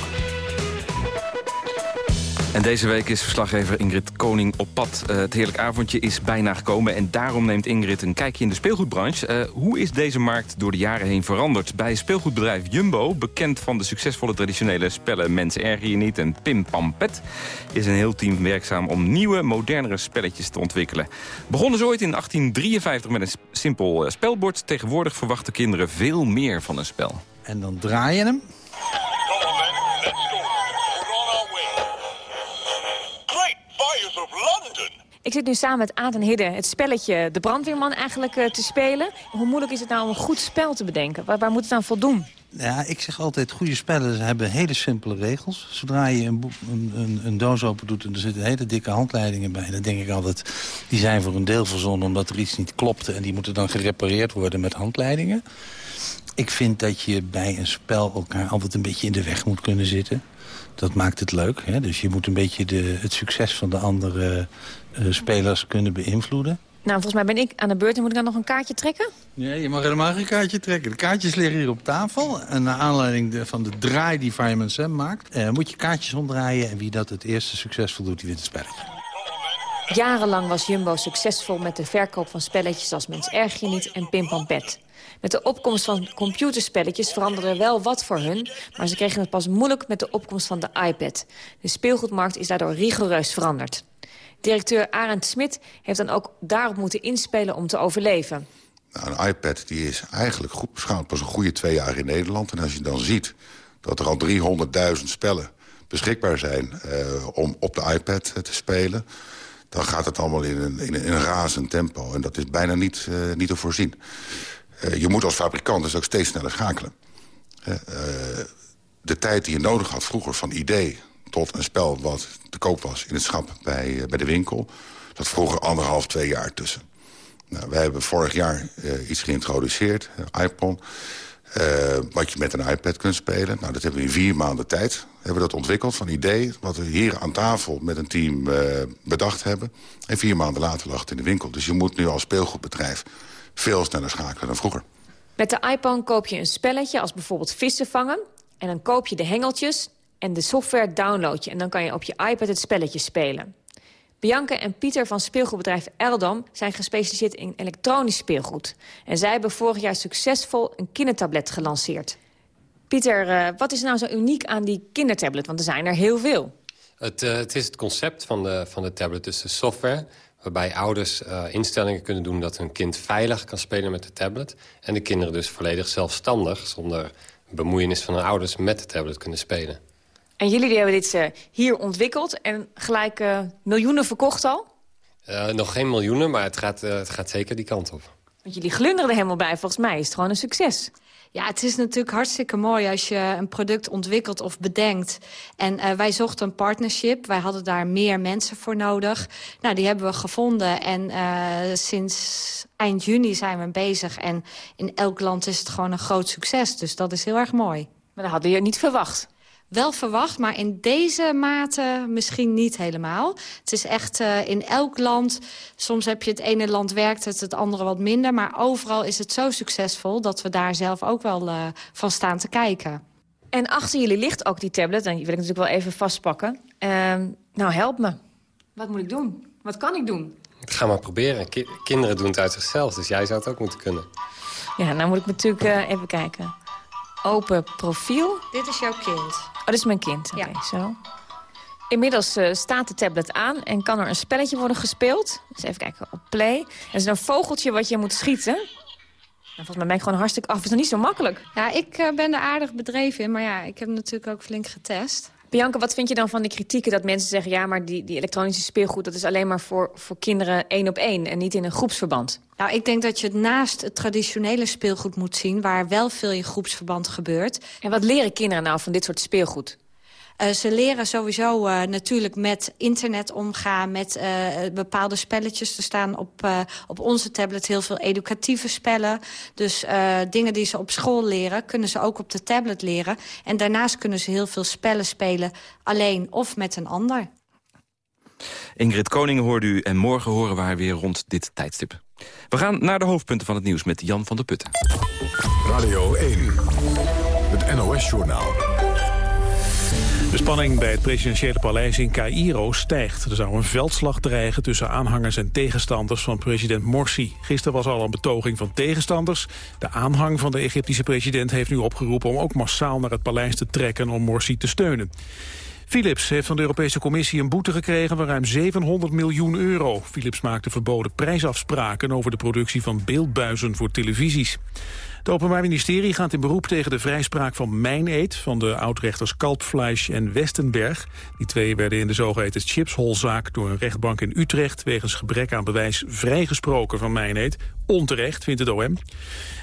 En deze week is verslaggever Ingrid Koning op pad. Uh, het heerlijk avondje is bijna gekomen en daarom neemt Ingrid een kijkje in de speelgoedbranche. Uh, hoe is deze markt door de jaren heen veranderd? Bij speelgoedbedrijf Jumbo, bekend van de succesvolle traditionele spellen Mensen erger je niet en Pim Pam Pet, is een heel team werkzaam om nieuwe, modernere spelletjes te ontwikkelen. Begonnen ze ooit in 1853 met een simpel eh, spelbord. Tegenwoordig verwachten kinderen veel meer van een spel. En dan draai je hem Ik zit nu samen met Aad en Hidde het spelletje De Brandweerman eigenlijk uh, te spelen. Hoe moeilijk is het nou om een goed spel te bedenken? Waar, waar moet het aan voldoen? Ja, ik zeg altijd, goede spellen hebben hele simpele regels. Zodra je een, een, een, doos open doet en er zitten hele dikke handleidingen bij... dan denk ik altijd, die zijn voor een deel verzonnen omdat er iets niet klopte... en die moeten dan gerepareerd worden met handleidingen. Ik vind dat je bij een spel elkaar altijd een beetje in de weg moet kunnen zitten. Dat maakt het leuk. Hè? Dus je moet een beetje de, het succes van de andere spelers kunnen beïnvloeden. Nou, volgens mij ben ik aan de beurt en moet ik dan nog een kaartje trekken? Nee, je mag helemaal geen kaartje trekken. De kaartjes liggen hier op tafel. En naar aanleiding de, van de draai die Fireman Sam maakt... Eh, moet je kaartjes omdraaien. En wie dat het eerste succesvol doet, die wint het spelletje. Jarenlang was Jumbo succesvol met de verkoop van spelletjes als Mens Erg Je Niet en Pim Pam Pet. Met de opkomst van computerspelletjes veranderde er wel wat voor hun... maar ze kregen het pas moeilijk met de opkomst van de iPad. De speelgoedmarkt is daardoor rigoureus veranderd. Directeur Arend Smit heeft dan ook daarop moeten inspelen om te overleven. Nou, een iPad die is eigenlijk goed beschouwd pas een goede twee jaar in Nederland. En als je dan ziet dat er al 300.000 spellen beschikbaar zijn... Uh, om op de iPad te spelen dan gaat het allemaal in een, in een, razend tempo. En dat is bijna niet, uh, niet te voorzien. Je moet als fabrikant dus ook steeds sneller schakelen. De tijd die je nodig had vroeger van idee tot een spel wat te koop was in het schap bij, bij de winkel... dat vroeger anderhalf, twee jaar tussen. Nou, wij hebben vorig jaar iets geïntroduceerd, iPhone... Uh, wat je met een iPad kunt spelen. Nou, dat hebben we in vier maanden tijd. Hebben we dat ontwikkeld van idee. Wat we hier aan tafel met een team bedacht hebben. En vier maanden later lag het in de winkel. Dus je moet nu als speelgoedbedrijf veel sneller schakelen dan vroeger. Met de iPhone koop je een spelletje als bijvoorbeeld vissen vangen. En dan koop je de hengeltjes en de software download je. En dan kan je op je iPad het spelletje spelen. Bianca en Pieter van speelgoedbedrijf Eldam zijn gespecialiseerd in elektronisch speelgoed. En zij hebben vorig jaar succesvol een kindertablet gelanceerd. Pieter, uh, wat is nou zo uniek aan die kindertablet? Want er zijn er heel veel. Het, uh, het is het concept van de, van de tablet, dus de software waarbij ouders uh, instellingen kunnen doen dat hun kind veilig kan spelen met de tablet. En de kinderen dus volledig zelfstandig, zonder bemoeienis van hun ouders, met de tablet kunnen spelen. En jullie hebben dit uh, hier ontwikkeld en gelijk uh, miljoenen verkocht al? nog geen miljoenen, maar het gaat, het gaat zeker die kant op. Want jullie glunderen er helemaal bij. Volgens mij is het gewoon een succes. Ja, het is natuurlijk hartstikke mooi als je een product ontwikkelt of bedenkt. En uh, wij zochten een partnership. Wij hadden daar meer mensen voor nodig. Nou, die hebben we gevonden. En uh, sinds eind juni zijn we bezig. En in elk land is het gewoon een groot succes. Dus dat is heel erg mooi. Maar dat hadden je niet verwacht. Wel verwacht, maar in deze mate misschien niet helemaal. Het is echt uh, in elk land, soms heb je het ene land werkt het, het andere wat minder... maar overal is het zo succesvol dat we daar zelf ook wel uh, van staan te kijken. En achter jullie ligt ook die tablet, en die wil ik natuurlijk wel even vastpakken. Uh, nou, help me. Wat moet ik doen? Wat kan ik doen? Ga maar proberen. Ki kinderen doen het uit zichzelf, dus jij zou het ook moeten kunnen. Ja, nou moet ik natuurlijk uh, even kijken. Open profiel. Dit is jouw kind. Oh, dit is mijn kind. Oké, okay, zo. Inmiddels uh, staat de tablet aan en kan er een spelletje worden gespeeld. Dus even kijken op play. Er is een vogeltje wat je moet schieten. Nou, volgens mij ben ik gewoon hartstikke af. Het is nog niet zo makkelijk. Ja, ik uh, ben er aardig bedreven in. Maar ja, ik heb natuurlijk ook flink getest. Bianca, wat vind je dan van die kritieken dat mensen zeggen... ja, maar die, die elektronische speelgoed dat is alleen maar voor, voor kinderen één op één... en niet in een groepsverband? Nou, ik denk dat je het naast het traditionele speelgoed moet zien... waar wel veel in groepsverband gebeurt. En wat leren kinderen nou van dit soort speelgoed? Uh, ze leren sowieso uh, natuurlijk met internet omgaan, met uh, bepaalde spelletjes. Er staan op, op onze tablet heel veel educatieve spellen. Dus dingen die ze op school leren, kunnen ze ook op de tablet leren. En daarnaast kunnen ze heel veel spellen spelen, alleen of met een ander. Ingrid Koning hoorde u en morgen horen we haar weer rond dit tijdstip. We gaan naar de hoofdpunten van het nieuws met Jan van der Putten. Radio 1, het NOS-journaal. De spanning bij het presidentiële paleis in Cairo stijgt. Er zou een veldslag dreigen tussen aanhangers en tegenstanders van president Morsi. Gisteren was al een betoging van tegenstanders. De aanhang van de Egyptische president heeft nu opgeroepen om ook massaal naar het paleis te trekken om Morsi te steunen. Philips heeft van de Europese Commissie een boete gekregen van ruim 700 miljoen euro. Philips maakte verboden prijsafspraken over de productie van beeldbuizen voor televisies. Het Openbaar Ministerie gaat in beroep tegen de vrijspraak van Meineed... van de oudrechters Kalpfleisch en Westenberg. Die twee werden in de zogeheten chipsholzaak door een rechtbank in Utrecht... wegens gebrek aan bewijs vrijgesproken van Meineed. Onterecht, vindt het OM.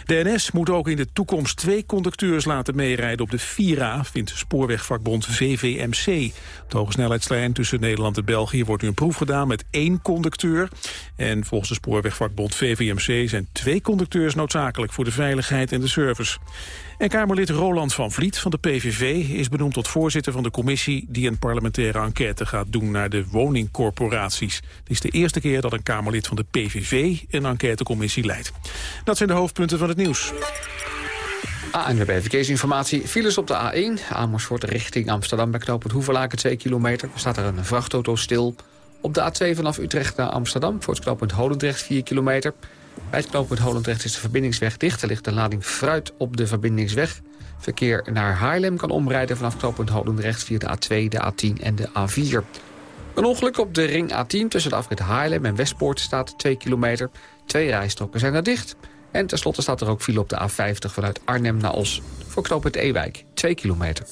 De NS moet ook in de toekomst twee conducteurs laten meerijden op de Vira, vindt spoorwegvakbond VVMC. Op de hogesnelheidslijn tussen Nederland en België wordt nu een proef gedaan met één conducteur. En volgens de spoorwegvakbond VVMC zijn twee conducteurs noodzakelijk voor de veiligheid en de service. En Kamerlid Roland van Vliet van de PVV is benoemd tot voorzitter van de commissie die een parlementaire enquête gaat doen naar de woningcorporaties. Het is de eerste keer dat een Kamerlid van de PVV een enquêtecommissie leidt. Dat zijn de hoofdpunten van het nieuws. ANWB Verkeersinformatie. Files op de A1, Amersfoort richting Amsterdam bij knooppunt Hoevelaken 2 kilometer. Er staat er een vrachtauto stil. Op de A2 vanaf Utrecht naar Amsterdam voor het knooppunt Holendrecht 4 kilometer. Bij het knooppunt Holendrecht is de verbindingsweg dicht. Er ligt de lading fruit op de verbindingsweg. Verkeer naar Haarlem kan omrijden vanaf knooppunt Holendrecht... via de A2, de A10 en de A4. Een ongeluk op de ring A10 tussen de afrit Haarlem en Westpoort staat 2 kilometer. Twee rijstroken zijn er dicht. En tenslotte staat er ook file op de A50 vanuit Arnhem naar Os. Voor knooppunt Ewijk, 2 kilometer.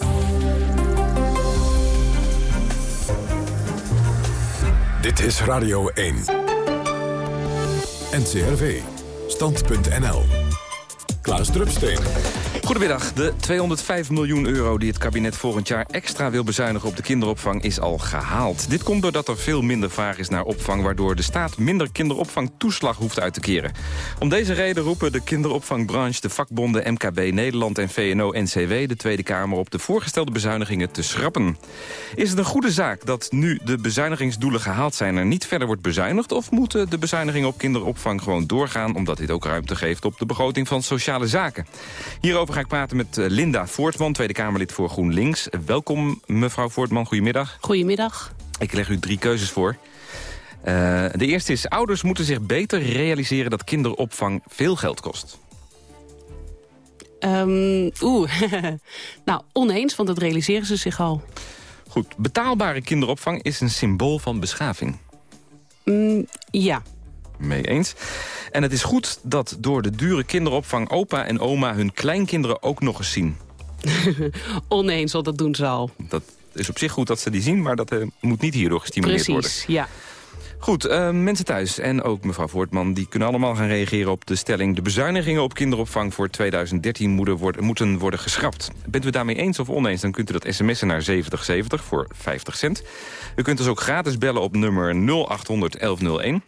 Dit is Radio 1. NCRV. Stand.nl. Klaas Drupsteen. Goedemiddag. De 205 miljoen euro die het kabinet volgend jaar extra wil bezuinigen op de kinderopvang is al gehaald. Dit komt doordat er veel minder vraag is naar opvang... waardoor de staat minder kinderopvangtoeslag hoeft uit te keren. Om deze reden roepen de kinderopvangbranche, de vakbonden MKB Nederland en VNO-NCW... de Tweede Kamer op de voorgestelde bezuinigingen te schrappen. Is het een goede zaak dat nu de bezuinigingsdoelen gehaald zijn... er niet verder wordt bezuinigd? Of moeten de bezuinigingen op kinderopvang gewoon doorgaan... omdat dit ook ruimte geeft op de begroting van sociale zaken? Hierover ik praten met eh, Linda Voortman, Tweede Kamerlid voor GroenLinks. Welkom, mevrouw Voortman. Goedemiddag. Goedemiddag. Ik leg u drie keuzes voor. Uh, de eerste is, ouders moeten zich beter realiseren dat kinderopvang veel geld kost. Um, Oeh, nou, oneens, want dat realiseren ze zich al. Goed, betaalbare kinderopvang is een symbool van beschaving. Mm, ja. Mee eens. En het is goed dat door de dure kinderopvang opa en oma hun kleinkinderen ook nog eens zien. Oneens, want dat doen ze al. Dat is op zich goed dat ze die zien, maar dat uh, moet niet hierdoor gestimuleerd Precies, worden. Precies, ja. Goed, uh, mensen thuis en ook mevrouw Voortman... die kunnen allemaal gaan reageren op de stelling... de bezuinigingen op kinderopvang voor 2013 moeten worden, moeten worden geschrapt. Bent u daarmee eens of oneens, dan kunt u dat sms'en naar 7070 voor 50 cent. U kunt dus ook gratis bellen op nummer 0800 1101.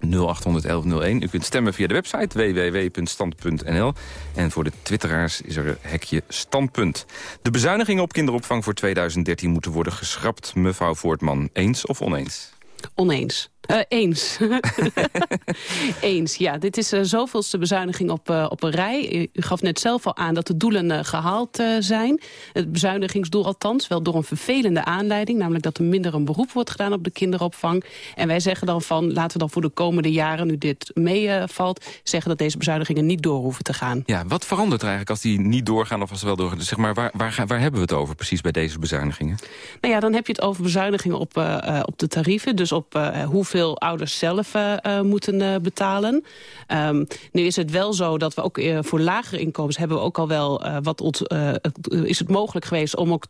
081101. U kunt stemmen via de website www.stand.nl. En voor de twitteraars is er een hekje standpunt. De bezuinigingen op kinderopvang voor 2013 moeten worden geschrapt. Mevrouw Voortman, eens of oneens? Oneens. Uh, eens. eens, ja. Dit is uh, zoveelste bezuiniging op, uh, op een rij. U, gaf net zelf al aan dat de doelen gehaald zijn. Het bezuinigingsdoel althans, wel door een vervelende aanleiding. Namelijk dat er minder een beroep wordt gedaan op de kinderopvang. En wij zeggen dan van, laten we dan voor de komende jaren... nu dit meevalt, zeggen dat deze bezuinigingen niet door hoeven te gaan. Ja, wat verandert er eigenlijk als die niet doorgaan of als ze wel doorgaan? Zeg maar, waar, waar, waar hebben we het over precies bij deze bezuinigingen? Nou ja, dan heb je het over bezuinigingen op, op de tarieven. Dus op hoeveel veel ouders zelf uh, moeten uh, betalen. Um, nu is het wel zo dat we ook voor lagere inkomens hebben we ook al wel wat is het mogelijk geweest om ook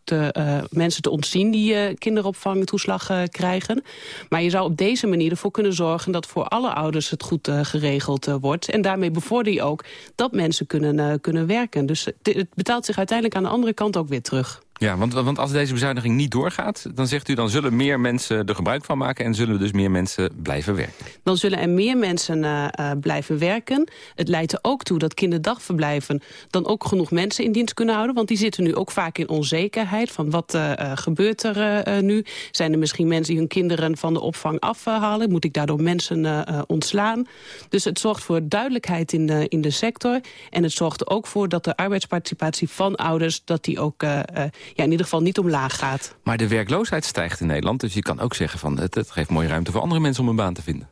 mensen te ontzien die kinderopvangtoeslag krijgen. Maar je zou op deze manier ervoor kunnen zorgen dat voor alle ouders het goed geregeld wordt. En daarmee bevorder je ook dat mensen kunnen, kunnen werken. Dus het betaalt zich uiteindelijk aan de andere kant ook weer terug. Ja, want, want als deze bezuiniging niet doorgaat... dan zegt u, dan zullen meer mensen er gebruik van maken... en zullen dus meer mensen blijven werken. Dan zullen er meer mensen uh, uh, blijven werken. Het leidt er ook toe dat kinderdagverblijven... dan ook genoeg mensen in dienst kunnen houden. Want die zitten nu ook vaak in onzekerheid... van wat uh, gebeurt er nu? Zijn er misschien mensen die hun kinderen van de opvang afhalen? Moet ik daardoor mensen ontslaan? Dus het zorgt voor duidelijkheid in de, in de sector. En het zorgt er ook voor dat de arbeidsparticipatie van ouders... dat die ook ja, in ieder geval niet omlaag gaat. Maar de werkloosheid stijgt in Nederland. Dus je kan ook zeggen van het, het geeft mooie ruimte voor andere mensen om een baan te vinden.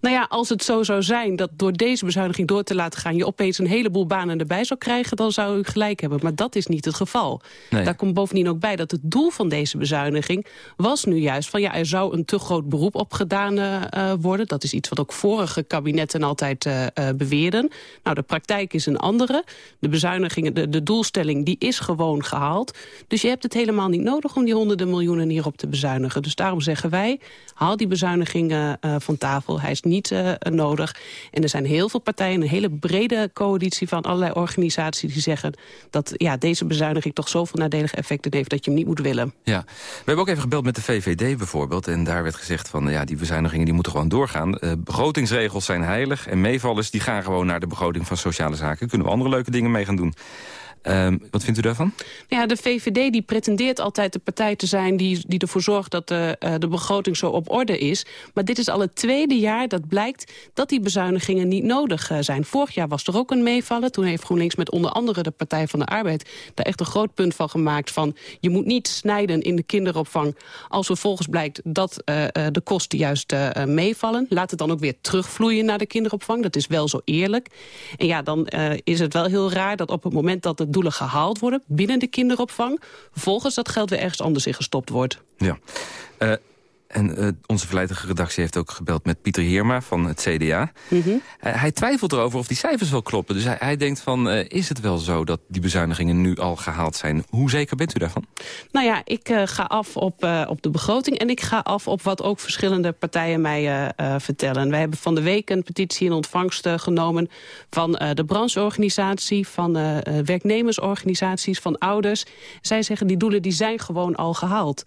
Nou ja, als het zo zou zijn dat door deze bezuiniging door te laten gaan... je opeens een heleboel banen erbij zou krijgen, dan zou u gelijk hebben. Maar dat is niet het geval. Nee. Daar komt bovendien ook bij dat het doel van deze bezuiniging... was nu juist van ja, er zou een te groot beroep op gedaan uh, worden. Dat is iets wat ook vorige kabinetten altijd uh, beweerden. Nou, de praktijk is een andere. De bezuinigingen, de, de doelstelling, die is gewoon gehaald. Dus je hebt het helemaal niet nodig om die honderden miljoenen hierop te bezuinigen. Dus daarom zeggen wij, haal die bezuinigingen van tafel hij is niet uh, nodig. En er zijn heel veel partijen, een hele brede coalitie van allerlei organisaties... die zeggen dat ja, deze bezuiniging toch zoveel nadelige effecten heeft... dat je hem niet moet willen. Ja, we hebben ook even gebeld met de VVD bijvoorbeeld. En daar werd gezegd van ja, die bezuinigingen die moeten gewoon doorgaan. Uh, begrotingsregels zijn heilig en meevallers die gaan gewoon naar de begroting van sociale zaken. Kunnen we andere leuke dingen mee gaan doen. Um, wat vindt u daarvan? Ja, de VVD die pretendeert altijd de partij te zijn... die, die ervoor zorgt dat de, uh, de begroting zo op orde is. Maar dit is al het tweede jaar dat blijkt dat die bezuinigingen niet nodig uh, zijn. Vorig jaar was er ook een meevallen. Toen heeft GroenLinks met onder andere de Partij van de Arbeid... daar echt een groot punt van gemaakt van... je moet niet snijden in de kinderopvang... als vervolgens blijkt dat uh, de kosten juist meevallen. Laat het dan ook weer terugvloeien naar de kinderopvang. Dat is wel zo eerlijk. En ja, dan is het wel heel raar dat op het moment dat het doelen gehaald worden binnen de kinderopvang... volgens dat geld weer ergens anders in gestopt wordt. Ja. Uh, en uh, onze verleidige redactie heeft ook gebeld met Pieter Heerma van het CDA. Mm -hmm. uh, hij twijfelt erover of die cijfers wel kloppen. Dus hij, hij denkt van, uh, is het wel zo dat die bezuinigingen nu al gehaald zijn? Hoe zeker bent u daarvan? Nou ja, ik ga af op, op de begroting en ik ga af op wat ook verschillende partijen mij vertellen. Wij hebben van de week een petitie in ontvangst genomen van de brancheorganisatie, van werknemersorganisaties, van ouders. Zij zeggen die doelen die zijn gewoon al gehaald.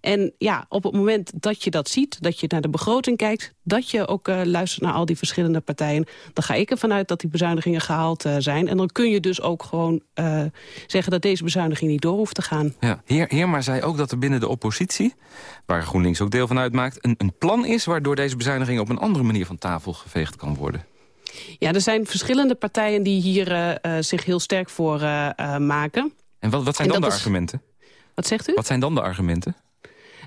En ja, op het moment dat je dat ziet, dat je naar de begroting kijkt... dat je ook uh, luistert naar al die verschillende partijen... dan ga ik ervan uit dat die bezuinigingen gehaald uh, zijn. En dan kun je dus ook gewoon uh, zeggen dat deze bezuiniging niet door hoeft te gaan. Ja, heer, heer maar zei ook dat er binnen de oppositie... waar GroenLinks ook deel van uitmaakt... een, een plan is waardoor deze bezuiniging op een andere manier van tafel geveegd kan worden. Ja, er zijn verschillende partijen die hier zich heel sterk voor maken. En wat, wat zijn en dan de argumenten? Wat zegt u? Wat zijn dan de argumenten?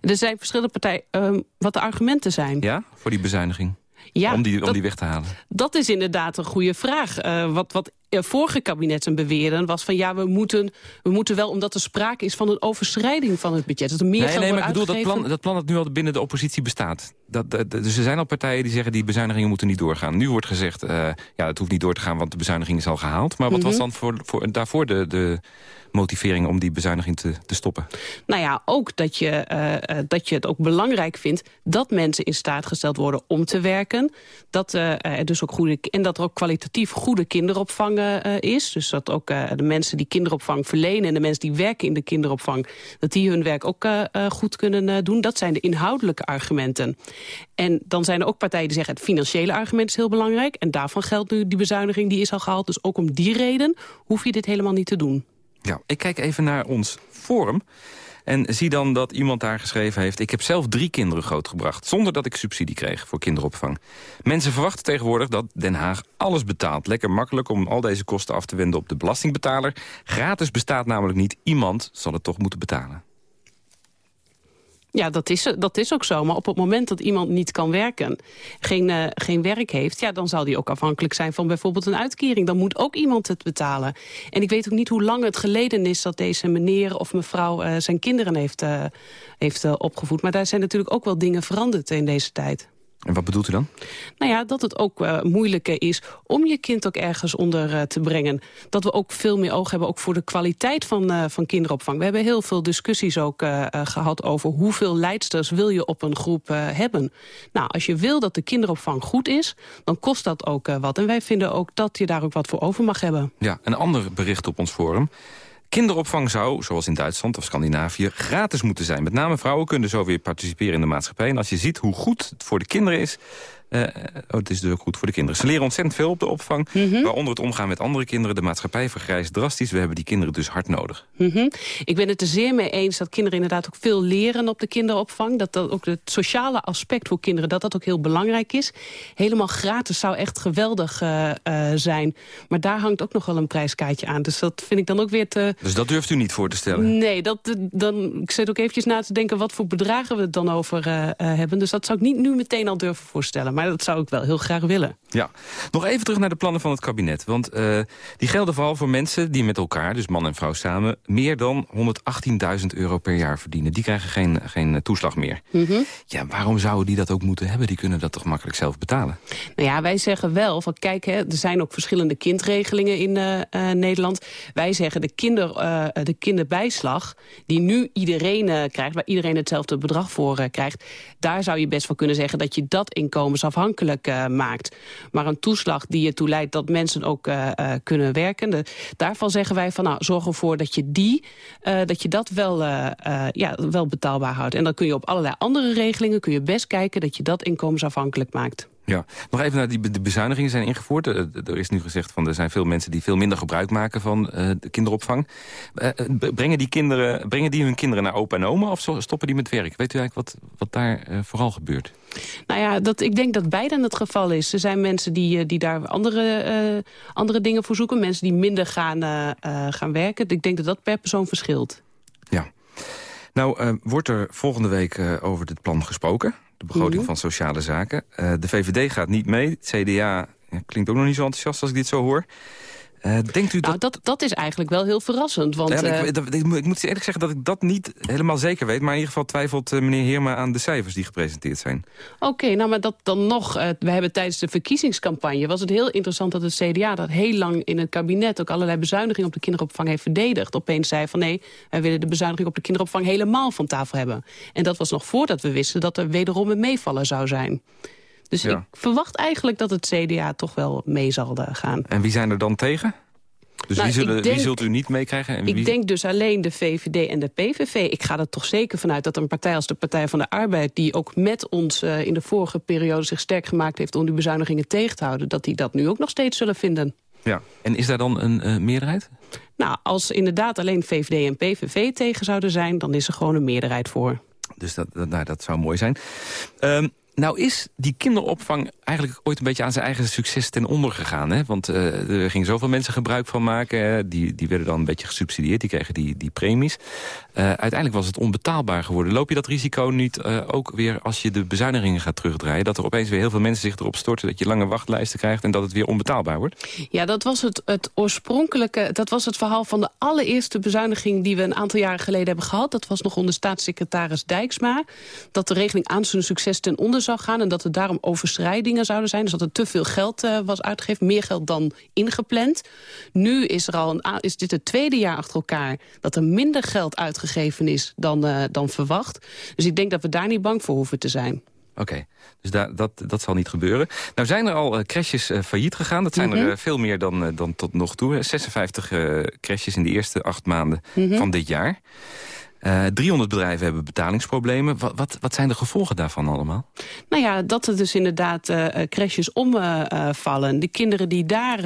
Er zijn verschillende partijen, um, wat de argumenten zijn. Ja, voor die bezuiniging? Ja, om, die, om dat, die weg te halen? Dat is inderdaad een goede vraag. Uh, wat, wat vorige kabinetten beweren was van ja, we moeten, we moeten wel, omdat er sprake is van een overschrijding van het budget. Dat er meer nee, geld nee, maar ik bedoel dat plan, dat plan dat nu al binnen de oppositie bestaat. Dat, dat, dus er zijn al partijen die zeggen die bezuinigingen moeten niet doorgaan. Nu wordt gezegd, uh, ja, het hoeft niet door te gaan, want de bezuiniging is al gehaald. Maar wat mm -hmm. was dan voor, voor, daarvoor de, de motivering om die bezuiniging te, te stoppen? Nou ja, ook dat je, uh, dat je het ook belangrijk vindt... dat mensen in staat gesteld worden om te werken. Dat, uh, dus ook goede, en dat er ook kwalitatief goede kinderopvang kinderopvang is. Dus dat ook de mensen die kinderopvang verlenen... en de mensen die werken in de kinderopvang... dat die hun werk ook goed kunnen doen. Dat zijn de inhoudelijke argumenten. En dan zijn er ook partijen die zeggen... het financiële argument is heel belangrijk. En daarvan geldt nu die bezuiniging die is al gehaald. Dus ook om die reden hoef je dit helemaal niet te doen. Ja, ik kijk even naar ons forum. En zie dan dat iemand daar geschreven heeft... ik heb zelf drie kinderen grootgebracht... zonder dat ik subsidie kreeg voor kinderopvang. Mensen verwachten tegenwoordig dat Den Haag alles betaalt. Lekker makkelijk om al deze kosten af te wenden op de belastingbetaler. Gratis bestaat namelijk niet. Iemand zal het toch moeten betalen. Ja, dat is, dat is ook zo. Maar op het moment dat iemand niet kan werken, geen, uh, geen werk heeft... Ja, dan zal die ook afhankelijk zijn van bijvoorbeeld een uitkering. Dan moet ook iemand het betalen. En ik weet ook niet hoe lang het geleden is... dat deze meneer of mevrouw uh, zijn kinderen heeft, uh, heeft opgevoed. Maar daar zijn natuurlijk ook wel dingen veranderd in deze tijd. En wat bedoelt u dan? Nou ja, dat het ook uh, moeilijker is om je kind ook ergens onder uh, te brengen. Dat we ook veel meer oog hebben ook voor de kwaliteit van, uh, van kinderopvang. We hebben heel veel discussies ook gehad over hoeveel leidsters wil je op een groep hebben. Nou, als je wil dat de kinderopvang goed is, dan kost dat ook wat. En wij vinden ook dat je daar ook wat voor over mag hebben. Ja, een ander bericht op ons forum. Kinderopvang zou, zoals in Duitsland of Scandinavië, gratis moeten zijn. Met name vrouwen kunnen zo weer participeren in de maatschappij. En als je ziet hoe goed het voor de kinderen is... Uh, oh, het is dus ook goed voor de kinderen. Ze leren ontzettend veel op de opvang. Mm Waaronder het omgaan met andere kinderen. De maatschappij vergrijst drastisch. We hebben die kinderen dus hard nodig. Mm -hmm. Ik ben het er zeer mee eens dat kinderen inderdaad ook veel leren op de kinderopvang. Dat, dat ook het sociale aspect voor kinderen, dat dat ook heel belangrijk is. Helemaal gratis zou echt geweldig uh, uh, zijn. Maar daar hangt ook nog wel een prijskaartje aan. Dus dat vind ik dan ook weer te... Dus dat durft u niet voor te stellen? Nee, dat, dan, ik zit ook eventjes na te denken wat voor bedragen we het dan over hebben. Dus dat zou ik niet nu meteen al durven voorstellen. Maar dat zou ik wel heel graag willen. Ja, nog even terug naar de plannen van het kabinet. Want uh, die gelden vooral voor mensen die met elkaar, dus man en vrouw samen... meer dan 118.000 euro per jaar verdienen. Die krijgen geen, geen toeslag meer. Mm -hmm. Ja, waarom zouden die dat ook moeten hebben? Die kunnen dat toch makkelijk zelf betalen? Nou ja, wij zeggen wel van kijk, hè, er zijn ook verschillende kindregelingen in uh, uh, Nederland. Wij zeggen de, kinder, de kinderbijslag, die nu iedereen krijgt... waar iedereen hetzelfde bedrag voor krijgt... daar zou je best van kunnen zeggen dat je dat inkomensafhankelijk maakt. Maar een toeslag die ertoe leidt dat mensen ook uh, uh, kunnen werken. Daarvan zeggen wij van nou, zorg ervoor dat je die, dat je dat wel, ja, wel betaalbaar houdt. En dan kun je op allerlei andere regelingen kun je best kijken dat je dat inkomensafhankelijk maakt. Ja, nog even naar die de bezuinigingen zijn ingevoerd. Er is nu gezegd van er zijn veel mensen die veel minder gebruik maken van uh, de kinderopvang. Uh, brengen, die kinderen, brengen die hun kinderen naar opa en oma of stoppen die met werk? Weet u eigenlijk wat, wat daar uh, vooral gebeurt? Nou ja, dat, ik denk dat beide het geval is. Er zijn mensen die, die daar andere, andere dingen voor zoeken. Mensen die minder gaan, gaan werken. Ik denk dat dat per persoon verschilt. Ja. Nou, wordt er volgende week over dit plan gesproken de begroting mm -hmm. van Sociale Zaken. Uh, de VVD gaat niet mee. Het CDA ja, klinkt ook nog niet zo enthousiast als ik dit zo hoor. Uh, denkt u dat... Nou, dat... dat... is eigenlijk wel heel verrassend. Want, ja, ik, ik, ik, ik, moet eerlijk zeggen dat ik dat niet helemaal zeker weet. Maar in ieder geval twijfelt uh, meneer Heerma aan de cijfers die gepresenteerd zijn. Oké, okay, nou maar dat dan nog. We hebben tijdens de verkiezingscampagne... was het heel interessant dat het CDA dat heel lang in het kabinet... ook allerlei bezuinigingen op de kinderopvang heeft verdedigd. Opeens zei van nee, wij willen de bezuiniging op de kinderopvang... helemaal van tafel hebben. En dat was nog voordat we wisten dat er wederom een meevaller zou zijn. Dus ja. ik verwacht eigenlijk dat het CDA toch wel mee zal gaan. En wie zijn er dan tegen? Dus nou, wie, zullen, denk, wie, zult u niet meekrijgen? Ik denk dus alleen de VVD en de PVV. Ik ga er toch zeker vanuit dat een partij als de Partij van de Arbeid... die ook met ons uh, in de vorige periode zich sterk gemaakt heeft... om die bezuinigingen tegen te houden... dat die dat nu ook nog steeds zullen vinden. Ja, en is daar dan een uh, meerderheid? Nou, als inderdaad alleen VVD en PVV tegen zouden zijn... dan is er gewoon een meerderheid voor. Dus dat, dat, nou, dat zou mooi zijn. Um, nou is die kinderopvang eigenlijk ooit een beetje aan zijn eigen succes ten onder gegaan. Hè? Want uh, er gingen zoveel mensen gebruik van maken. Die, die werden dan een beetje gesubsidieerd. Die kregen die, die premies. Uh, uiteindelijk was het onbetaalbaar geworden. Loop je dat risico niet uh, ook weer als je de bezuinigingen gaat terugdraaien? Dat er opeens weer heel veel mensen zich erop storten. Dat je lange wachtlijsten krijgt en dat het weer onbetaalbaar wordt? Ja, dat was het, het oorspronkelijke. Dat was het verhaal van de allereerste bezuiniging die we een aantal jaren geleden hebben gehad. Dat was nog onder staatssecretaris Dijksma. Dat de regeling aan zijn succes ten onder zou gaan. En dat er daarom overschrijdingen zouden zijn. Dus dat er te veel geld uh, was uitgegeven. Meer geld dan ingepland. Nu is, er al een, is dit het tweede jaar achter elkaar... dat er minder geld uitgegeven is dan, uh, dan verwacht. Dus ik denk dat we daar niet bang voor hoeven te zijn. Oké, dus da dat, dat zal niet gebeuren. Nou zijn er al uh, crashes uh, failliet gegaan. Dat zijn er uh, veel meer dan, dan tot nog toe. 56 crashes in de eerste acht maanden mm -hmm. van dit jaar. Uh, 300 bedrijven hebben betalingsproblemen. Wat, wat, zijn de gevolgen daarvan allemaal? Nou ja, dat er dus inderdaad uh, crashes omvallen. De kinderen die daar,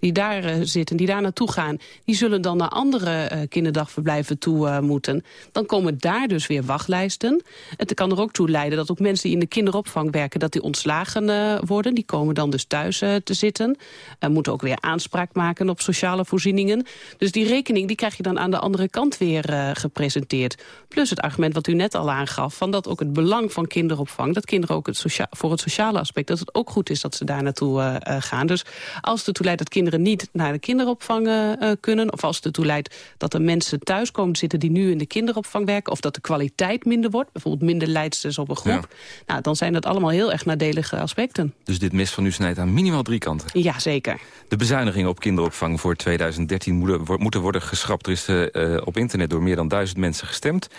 die daar zitten, die daar naartoe gaan... die zullen dan naar andere kinderdagverblijven toe moeten. Dan komen daar dus weer wachtlijsten. Het kan er ook toe leiden dat ook mensen die in de kinderopvang werken... dat die ontslagen worden. Die komen dan dus thuis te zitten. moeten ook weer aanspraak maken op sociale voorzieningen. Dus die rekening die krijg je dan aan de andere kant weer gepresenteerd. Plus het argument wat u net al aangaf... van dat ook het belang van kinderopvang... dat kinderen ook het voor het sociale aspect... dat het ook goed is dat ze daar naartoe uh, gaan. Dus als het ertoe leidt dat kinderen niet naar de kinderopvang uh, kunnen... of als het ertoe leidt dat er mensen thuis komen zitten... die nu in de kinderopvang werken... of dat de kwaliteit minder wordt, bijvoorbeeld minder leidsters op een groep... Ja. Nou, dan zijn dat allemaal heel erg nadelige aspecten. Dus dit mes van u snijdt aan minimaal drie kanten? Ja, zeker. De bezuinigingen op kinderopvang voor 2013 moeten worden geschrapt. Er is uh, op internet door meer dan duizend mensen gestemd. 39%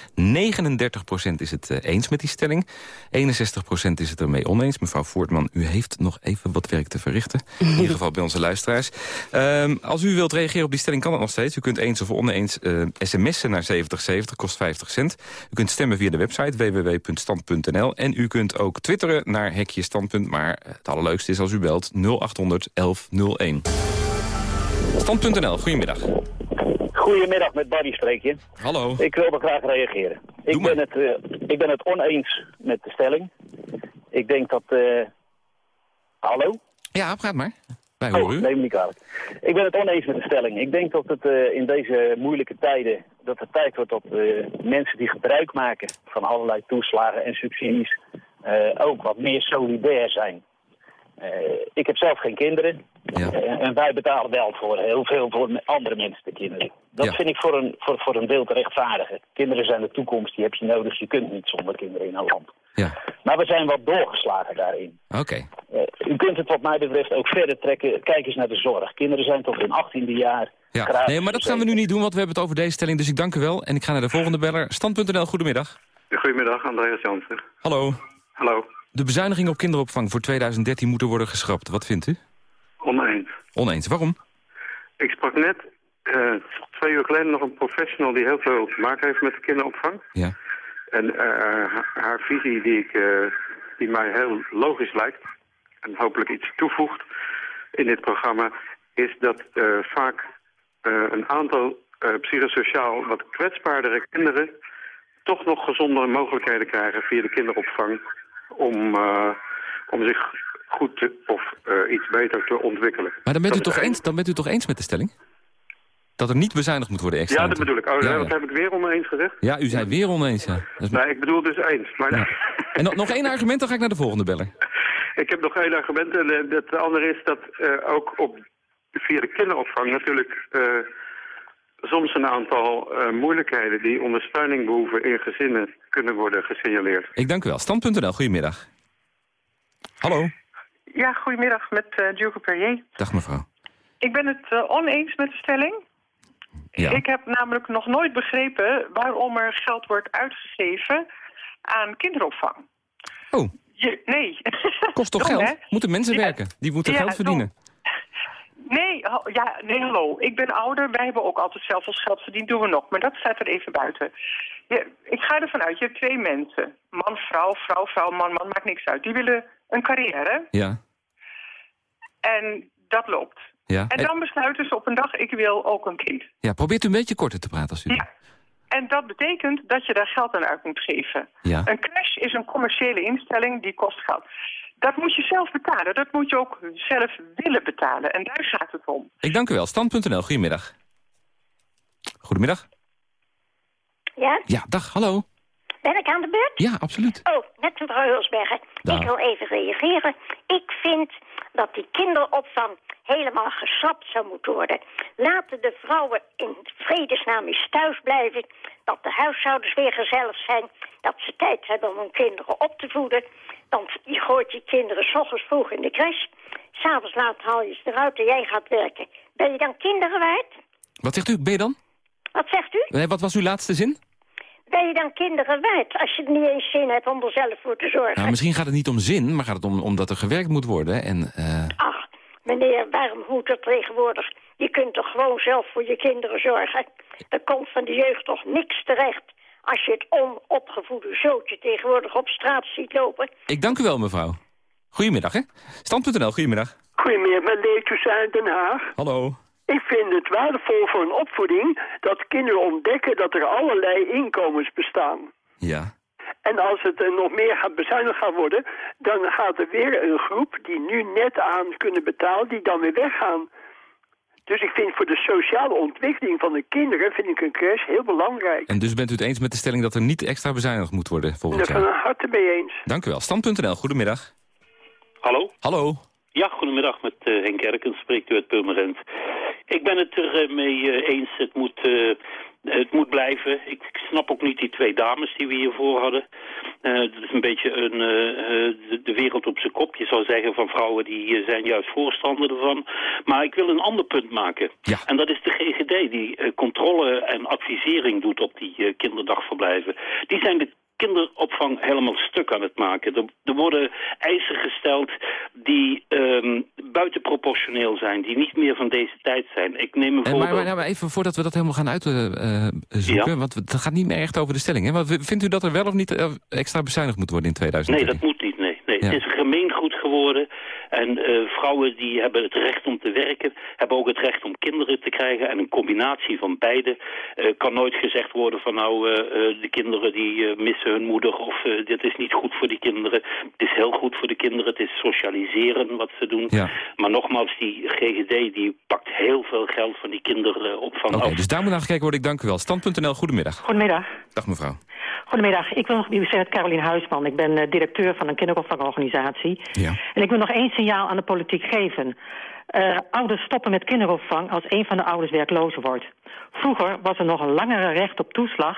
is het uh, eens met die stelling. 61% is het ermee oneens. Mevrouw Voortman, u heeft nog even wat werk te verrichten. In ieder geval bij onze luisteraars. Um, als u wilt reageren op die stelling kan dat nog steeds. U kunt eens of oneens uh, sms'en naar 7070, kost 50 cent. U kunt stemmen via de website www.stand.nl. En u kunt ook twitteren naar Hekje Standpunt. Maar het allerleukste is als u belt 0800 1101. Stand.nl, goedemiddag. Goedemiddag, met Barry spreek je. Hallo. Ik wilde graag reageren. Ik ben, het, uh, ik ben het oneens met de stelling. Ik denk dat... Uh... Hallo? Ja, praat maar. Wij horen oh, u. neem me niet kwalijk. Ik ben het oneens met de stelling. Ik denk dat het uh, in deze moeilijke tijden... dat het tijd wordt dat mensen die gebruik maken van allerlei toeslagen en subsidies... ook wat meer solidair zijn. Uh, ik heb zelf geen kinderen. Ja. Uh, en wij betalen wel voor heel veel voor andere mensen de kinderen. Dat ja. vind ik voor een, voor, voor een deel te rechtvaardigen. Kinderen zijn de toekomst, die heb je nodig. Je kunt niet zonder kinderen in een land. Ja. Maar we zijn wat doorgeslagen daarin. Oké. Okay. Uh, u kunt het wat mij betreft ook verder trekken. Kijk eens naar de zorg. Kinderen zijn tot hun 18e jaar... Ja. Nee, maar dat gaan we nu niet doen, want we hebben het over deze stelling. Dus ik dank u wel. En ik ga naar de volgende beller. Stand.nl, goedemiddag. Goedemiddag, Andreas Jansen. Hallo. Hallo. De bezuinigingen op kinderopvang voor 2013 moeten worden geschrapt. Wat vindt u? Oneens. Oneens. Waarom? Ik sprak net uh, twee uur geleden nog een professional die heel veel te maken heeft met de kinderopvang. Ja. En uh, haar, haar, visie die, ik, uh, die mij heel logisch lijkt en hopelijk iets toevoegt in dit programma, is dat vaak een aantal psychosociaal wat kwetsbaardere kinderen toch nog gezondere mogelijkheden krijgen via de kinderopvang om, uh, om zich goed te, of uh, iets beter te ontwikkelen. Maar dan bent, u toch eens, dan bent u toch eens met de stelling? Dat er niet bezuinigd moet worden extra? Ja, dat bedoel ik. Oh, ja, wat heb ik weer oneens gezegd? Ja, u zei weer oneens, ja. Is... Nee, ik bedoel dus eens. Maar... Ja. En nog, nog één argument, dan ga ik naar de volgende beller. Ik heb nog één argument. En het andere is dat uh, ook op, via de kinderopvang natuurlijk... Uh, soms een aantal uh, moeilijkheden die ondersteuning behoeven in gezinnen kunnen worden gesignaleerd. Ik dank u wel. Stand.nl, goedemiddag. Hallo. Ja, goedemiddag met uh, Djoeke Perrier. Dag mevrouw. Ik ben het uh, oneens met de stelling. Ja. Ik heb namelijk nog nooit begrepen waarom er geld wordt uitgegeven aan kinderopvang. Oh. Je, nee. Kost toch Dom, geld? Hè? Moeten mensen ja. werken? Die moeten ja, geld verdienen. Dom. Nee, ja, nee, hallo. Ik ben ouder. Wij hebben ook altijd zelf ons geld verdiend. Doen we nog. Maar dat staat er even buiten. Ja, ik ga ervan uit, je hebt twee mensen. Man, vrouw, vrouw, vrouw, man, man. Maakt niks uit. Die willen een carrière. Ja. En dat loopt. Ja. En dan besluiten ze op een dag, ik wil ook een kind. Ja, probeert u een beetje korter te praten als u... Ja. En dat betekent dat je daar geld aan uit moet geven. Ja. Een crash is een commerciële instelling, die kost geld. Dat moet je zelf betalen. Dat moet je ook zelf willen betalen. En daar gaat het om. Ik dank u wel. Stand.nl, goedemiddag. Goedemiddag. Ja? Ja, dag, hallo. Ben ik aan de beurt? Ja, absoluut. Oh, met mevrouw Hulsberger. Dag. Ik wil even reageren. Ik vind dat die kinderopvang helemaal geschrapt zou moeten worden. Laten de vrouwen in vredesnaam eens thuis blijven. Dat de huishoudens weer gezellig zijn. Dat ze tijd hebben om hun kinderen op te voeden. Want je gooit je kinderen s ochtends vroeg in de crash. S'avonds laat haal je ze eruit en jij gaat werken. Ben je dan kinderen waard? Wat zegt u? Ben je dan? Wat zegt u? Nee, wat was uw laatste zin? Ben je dan kinderen waard als je er niet eens zin hebt om er zelf voor te zorgen? Nou, misschien gaat het niet om zin, maar gaat het om, om dat er gewerkt moet worden. En, uh... Ach, meneer, waarom moet er tegenwoordig? Je kunt toch gewoon zelf voor je kinderen zorgen? Er komt van de jeugd toch niks terecht als je het onopgevoede zootje tegenwoordig op straat ziet lopen. Ik dank u wel, mevrouw. Goedemiddag, hè? Stand.nl, goedemiddag. Goedemiddag, met Leetjes uit Den Haag. Hallo. Ik vind het waardevol voor een opvoeding dat kinderen ontdekken dat er allerlei inkomens bestaan. Ja. En als het er nog meer gaat bezuinigd gaan worden, dan gaat er weer een groep die nu net aan kunnen betalen, die dan weer weggaan. Dus ik vind voor de sociale ontwikkeling van de kinderen vind ik een crash heel belangrijk. En dus bent u het eens met de stelling dat er niet extra bezuinigd moet worden volgend jaar? Daar van harte mee eens. Dank u wel. Stand.nl, goedemiddag. Hallo? Hallo. Ja, goedemiddag met uh, Henk Erkens, spreekt u uit Purmerend. Ik ben het er mee uh, eens, het moet, het moet blijven. Ik snap ook niet die twee dames die we hiervoor hadden. dat is een beetje een, de, de, wereld op zijn kop. Je zou zeggen van vrouwen die zijn juist voorstander ervan. Maar ik wil een ander punt maken. Ja. En dat is de GGD die controle en advisering doet op die kinderdagverblijven. Die zijn de kinderopvang helemaal stuk aan het maken. Er, er worden eisen gesteld die um, buitenproportioneel zijn, die niet meer van deze tijd zijn. Ik neem een en voorbeeld... Maar, maar, even voordat we dat helemaal gaan uitzoeken, uh, ja. want het gaat niet meer echt over de stelling. Hè? Vindt u dat er wel of niet extra bezuinigd moet worden in 2013? Nee, dat moet niet. Nee, nee. Ja. Het is een gemeengoed geworden. En uh, vrouwen die hebben het recht om te werken, hebben ook het recht om kinderen te krijgen. En een combinatie van beide uh, kan nooit gezegd worden van nou, uh, de kinderen die missen hun moeder of dit is niet goed voor die kinderen. Het is heel goed voor de kinderen, het is socialiseren wat ze doen. Ja. Maar nogmaals, die GGD die pakt heel veel geld van die kinderopvang Oké, af. dus daar moet naar gekeken worden. Ik dank u wel. Stand.nl, goedemiddag. Goedemiddag. Dag mevrouw. Goedemiddag, ik wil nog zeggen Carolien Huisman. Ik ben uh, directeur van een kinderopvangorganisatie. Ja. En ik wil nog één signaal aan de politiek geven. Uh, ouders stoppen met kinderopvang als een van de ouders werkloos wordt. Vroeger was er nog een langere recht op toeslag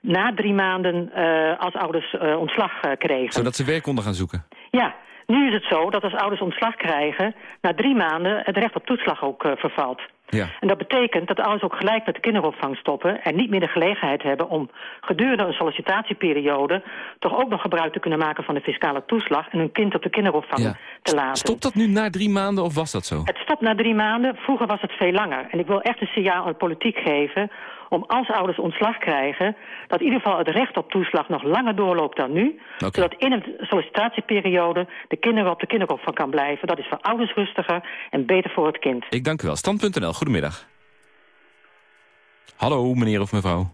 na drie maanden uh, als ouders ontslag kregen. Zodat ze werk konden gaan zoeken? Ja, nu is het zo dat als ouders ontslag krijgen... na drie maanden het recht op toeslag ook vervalt. Ja. En dat betekent dat ouders ook gelijk met de kinderopvang stoppen... en niet meer de gelegenheid hebben om gedurende een sollicitatieperiode... toch ook nog gebruik te kunnen maken van de fiscale toeslag... en hun kind op de kinderopvang ja. te laten. Stopt dat nu na drie maanden of was dat zo? Het stopt na drie maanden. Vroeger was het veel langer. En ik wil echt een signaal aan de politiek geven... om als ouders ontslag krijgen... dat in ieder geval het recht op toeslag nog langer doorloopt dan nu... Okay. zodat in een sollicitatieperiode de kinderen op de kinderopvang kan blijven. Dat is voor ouders rustiger en beter voor het kind. Ik dank u wel. Stand.nl, goedemiddag. Hallo, meneer of mevrouw.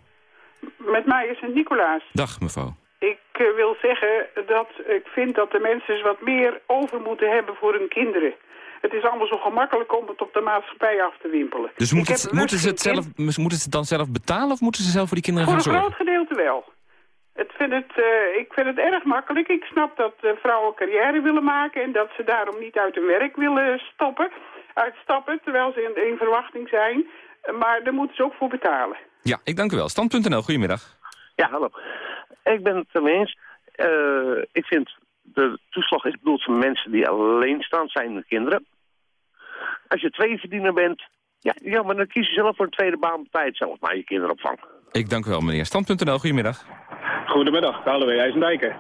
Met mij is het Nicolaas. Dag, mevrouw. Ik uh, wil zeggen dat ik vind dat de mensen eens wat meer over moeten hebben voor hun kinderen. Het is allemaal zo gemakkelijk om het op de maatschappij af te wimpelen. Dus moet het, moeten, ze het zelf, moeten ze het dan zelf betalen of moeten ze zelf voor die kinderen voor gaan zorgen? Voor een groot gedeelte wel. Het vind het, uh, ik vind het erg makkelijk. Ik snap dat uh, vrouwen carrière willen maken en dat ze daarom niet uit hun werk willen stoppen, uitstappen, terwijl ze in, in verwachting zijn. Maar daar moeten ze ook voor betalen. Ja, ik dank u wel. Stand.nl, goedemiddag. Ja, hallo. Ik ben het ermee eens. Uh, ik vind de toeslag is bedoeld voor mensen die alleenstaand zijn met kinderen. Als je tweeverdiener bent, ja, ja, maar dan kies je zelf voor een tweede baan bij het zelf maar je kinderopvang. Ik dank u wel, meneer. Stand.nl, goedemiddag. Goedemiddag, Carlo IJsendijken.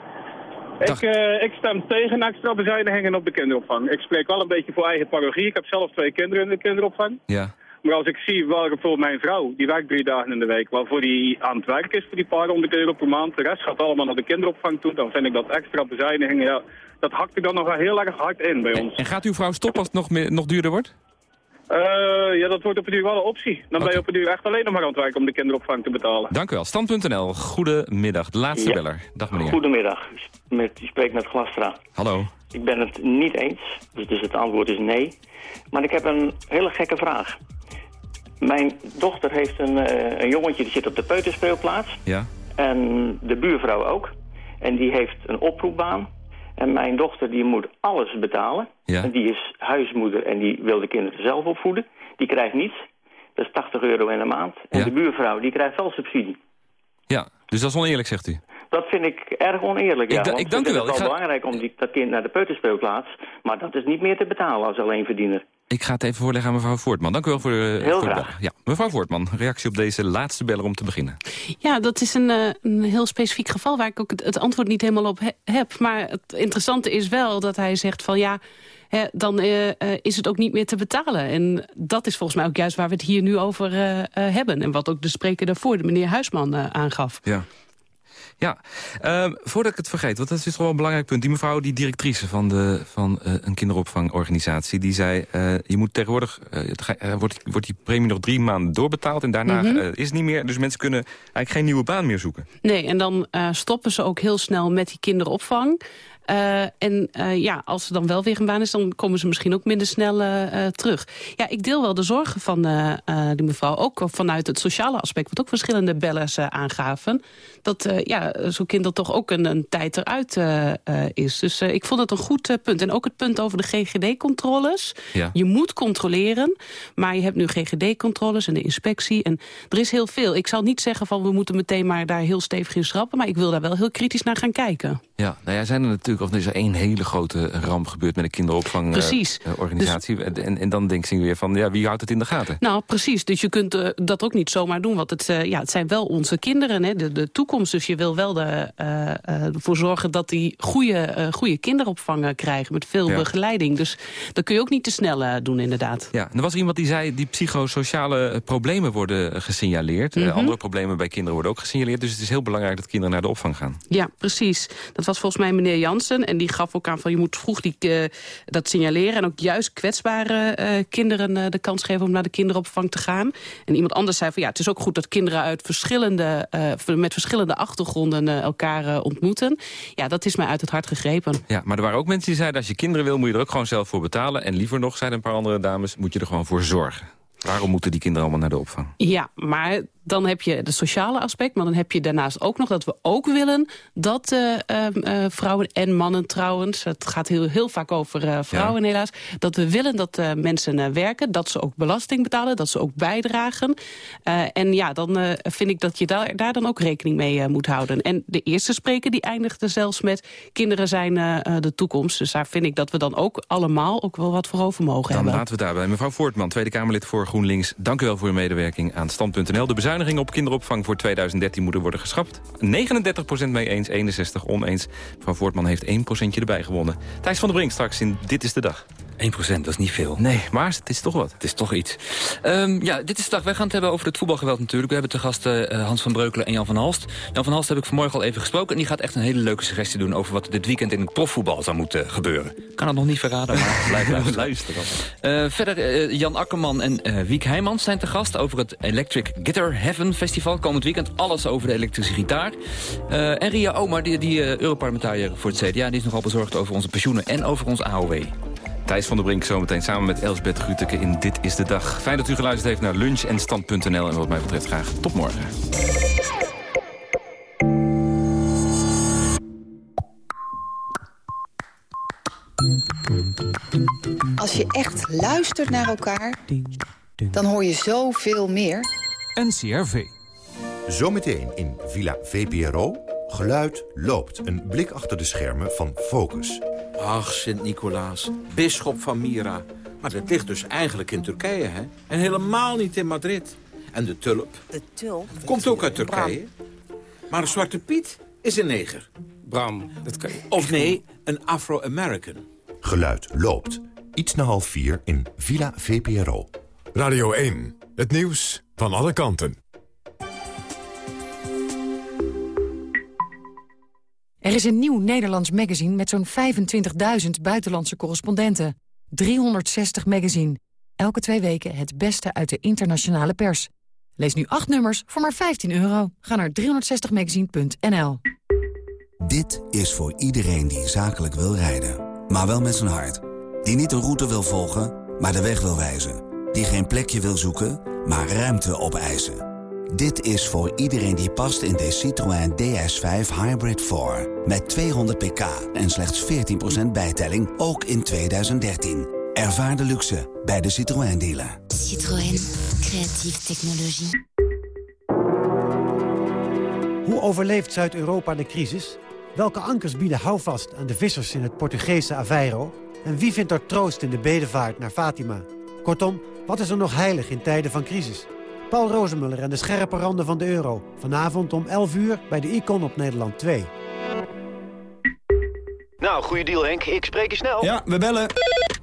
Ik, uh, ik stem tegen extra bezuinigingen op de kinderopvang. Ik spreek wel een beetje voor eigen parochie. Ik heb zelf twee kinderen in de kinderopvang. Ja. Maar als ik zie waarvoor mijn vrouw, die werkt drie dagen in de week, waarvoor die aan het werk is voor die paar honderd euro per maand, de rest gaat allemaal naar de kinderopvang toe, dan vind ik dat extra bezuinigingen, ja, dat hakt er dan nog wel heel erg hard in bij ons. En, en gaat uw vrouw stoppen als het nog, meer, nog duurder wordt? Uh, ja, dat wordt op een duur wel een optie. Dan okay. ben je op een duur echt alleen nog maar aan het werken om de kinderopvang te betalen. Dank u wel. Stand.nl, goedemiddag. De laatste ja. beller. Dag meneer. Goedemiddag. Met, u spreekt met Glastra. Hallo. Ik ben het niet eens, dus, dus het antwoord is nee. Maar ik heb een hele gekke vraag. Mijn dochter heeft een, uh, een jongetje die zit op de peuterspeelplaats. Ja. En de buurvrouw ook. En die heeft een oproepbaan. En mijn dochter die moet alles betalen. Ja. En die is huismoeder en die wil de kinderen zelf opvoeden. Die krijgt niets. Dat is 80 euro in de maand. En Ja. de buurvrouw die krijgt wel subsidie. Ja, dus dat is oneerlijk, zegt u. Dat vind ik erg oneerlijk, ja. Ik da- ik dank u wel. Het is wel ga- belangrijk om die, dat kind naar de peuterspeelplaats. Maar dat is niet meer te betalen als alleenverdiener. Ik ga het even voorleggen aan mevrouw Voortman. Dank u wel voor de, Heel voor de graag. bellen. Ja, mevrouw Voortman, reactie op deze laatste beller om te beginnen. Ja, dat is een, eh, een heel specifiek geval waar ik ook het, het antwoord niet helemaal op he- heb. Maar het interessante is wel dat hij zegt van ja, hè, dan eh, eh, is het ook niet meer te betalen. En dat is volgens mij ook juist waar we het hier nu over eh, eh, hebben. En wat ook de spreker daarvoor, de meneer Huisman, eh, aangaf. Ja. Ja, ehm, voordat ik het vergeet, want dat is toch wel een belangrijk punt. Die mevrouw, die directrice van, de, van eh, een kinderopvangorganisatie... die zei, eh, je moet tegenwoordig, eh, wordt, wordt die premie nog drie maanden doorbetaald... en daarna Mhm. is het niet meer. Dus mensen kunnen eigenlijk geen nieuwe baan meer zoeken. Nee, en dan stoppen ze ook heel snel met die kinderopvang. Eh, en eh, ja, als er dan wel weer een baan is... dan komen ze misschien ook minder snel eh, terug. Ja, ik deel wel de zorgen van die mevrouw. Ook vanuit het sociale aspect, wat ook verschillende bellers aangaven. Dat ja, zo'n kind er toch ook een, een tijd eruit is. Dus ik vond het een goed punt. En ook het punt over de GGD-controles. Ja. Je moet controleren, maar je hebt nu GGD-controles en de inspectie. En er is heel veel. Ik zal niet zeggen van we moeten meteen maar daar heel stevig in schrappen... maar ik wil daar wel heel kritisch naar gaan kijken. Ja, nou ja, zijn er natuurlijk, of er is er één hele grote ramp gebeurd met een kinderopvangorganisatie. en, en dan denk je weer van, ja, wie houdt het in de gaten? Nou, precies. Dus je kunt eh, dat ook niet zomaar doen. Want het, eh, ja, het zijn wel onze kinderen, hè, de, de toekomst. Dus je wil wel de, eh, eh, ervoor zorgen dat die goede, eh, goede kinderopvang eh, krijgen... met veel Ja. begeleiding. Dus dat kun je ook niet te snel eh, doen, inderdaad. Ja, en er was iemand die zei, die psychosociale eh, problemen worden eh, gesignaleerd. Eh, Mhm. andere problemen bij kinderen worden ook gesignaleerd. Dus het is heel belangrijk dat kinderen naar de opvang gaan. Ja, precies. Dat was volgens mij meneer En die gaf ook aan van je moet vroeg die, eh, dat signaleren. En ook juist kwetsbare eh, kinderen eh, de kans geven om naar de kinderopvang te gaan. En iemand anders zei van ja, het is ook goed dat kinderen uit verschillende, met verschillende achtergronden elkaar ontmoeten. Ja, dat is mij uit het hart gegrepen. Ja, maar er waren ook mensen die zeiden... als je kinderen wil, moet je er ook gewoon zelf voor betalen. En liever nog, zeiden een paar andere dames, moet je er gewoon voor zorgen. Waarom moeten die kinderen allemaal naar de opvang? Ja, maar dan heb je het sociale aspect. Maar dan heb je daarnaast ook nog dat we ook willen... dat eh, ehm, eh, vrouwen en mannen trouwens... het gaat heel, heel vaak over eh, vrouwen helaas... dat we willen dat mensen werken, dat ze ook belasting betalen... dat ze ook bijdragen. En ja, dan vind ik dat je daar, daar dan ook rekening mee moet houden. En de eerste spreker die eindigde zelfs met... kinderen zijn de toekomst. Dus daar vind ik dat we dan ook allemaal ook wel wat voor over mogen Dan hebben. laten we daarbij. Mevrouw Voortman, Tweede Kamerlid voor GroenLinks. Dank u wel voor uw medewerking aan Stand.nl. De bezuinigingen op kinderopvang voor 2013 moeten worden geschrapt. 39% mee eens, 61 oneens. Mevrouw Voortman heeft 1% erbij gewonnen. Thijs van der Brink straks in Dit is de Dag. 1% dat is niet veel. Nee, maar het is toch wat. Het is toch iets. Ehm, ja, dit is de dag. Wij gaan het hebben over het voetbalgeweld natuurlijk. We hebben te gast eh, Hans van Breukelen en Jan van Halst. Jan van Halst heb ik vanmorgen al even gesproken... en die gaat echt een hele leuke suggestie doen... over wat dit weekend in het profvoetbal zou moeten gebeuren. Ik kan het nog niet verraden, maar blijf luisteren. Luisteren. Eh, verder, eh, Jan Akkerman en eh, Wiek Heijmans zijn te gast... over het Electric Guitar Heaven Festival. Komend weekend alles over de elektrische gitaar. Eh, en Ria Omar, die, die eh, Europarlementariër voor het CDA... die is nogal bezorgd over onze pensioenen en over ons AOW. Thijs van der Brink zometeen samen met Elsbeth Gruteke in Dit is de Dag. Fijn dat u geluisterd heeft naar lunch en stand.nl. En wat mij betreft graag tot morgen. Als je echt luistert naar elkaar, dan hoor je zoveel meer. NCRV. Zometeen in Villa VPRO. Geluid loopt. Een blik achter de schermen van Focus. Ach, Sint-Nicolaas, bisschop van Myra. Maar dat ligt dus eigenlijk in Turkije, hè? En helemaal niet in Madrid. En de tulp De tulp? komt ook uit Turkije. Maar een zwarte piet is een neger. Bram, dat kan Of nee, een Afro-American. Geluid loopt. Iets na half vier in Villa VPRO. Radio 1. Het nieuws van alle kanten. Er is een nieuw Nederlands magazine met zo'n 25.000 buitenlandse correspondenten. 360 magazine. Elke twee weken het beste uit de internationale pers. Lees nu acht nummers voor maar 15 euro. Ga naar 360magazine.nl. Dit is voor iedereen die zakelijk wil rijden, maar wel met zijn hart. Die niet een route wil volgen, maar de weg wil wijzen. Die geen plekje wil zoeken, maar ruimte opeisen. Dit is voor iedereen die past in de Citroën DS5 Hybrid 4. Met 200 pk en slechts 14% bijtelling, ook in 2013. Ervaar de luxe bij de Citroën dealer. Citroën. Creatieve technologie. Hoe overleeft Zuid-Europa de crisis? Welke ankers bieden houvast aan de vissers in het Portugese Aveiro? En wie vindt er troost in de bedevaart naar Fatima? Kortom, wat is er nog heilig in tijden van crisis? Paul Rozemuller en de scherpe randen van de euro. Vanavond om 11 uur bij de Icon op Nederland 2. Nou, goede deal Henk. Ik spreek je snel. Ja, we bellen.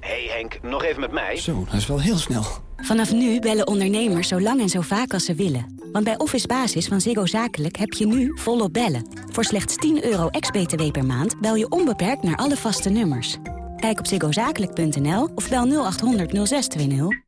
hey Henk, nog even met mij. Zo, dat is wel heel snel. Vanaf nu bellen ondernemers zo lang en zo vaak als ze willen. Want bij Office Basis van Ziggo Zakelijk heb je nu volop bellen. Voor slechts 10 euro ex-BTW per maand bel je onbeperkt naar alle vaste nummers. Kijk op ziggozakelijk.nl of bel 0800 0620.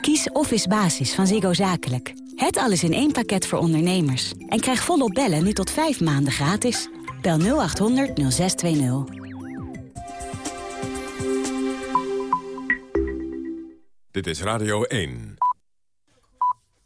Kies Office Basis van Ziggo Zakelijk. Het alles in één pakket voor ondernemers. En krijg volop bellen nu tot 5 maanden gratis. Bel 0800 0620. Dit is Radio 1.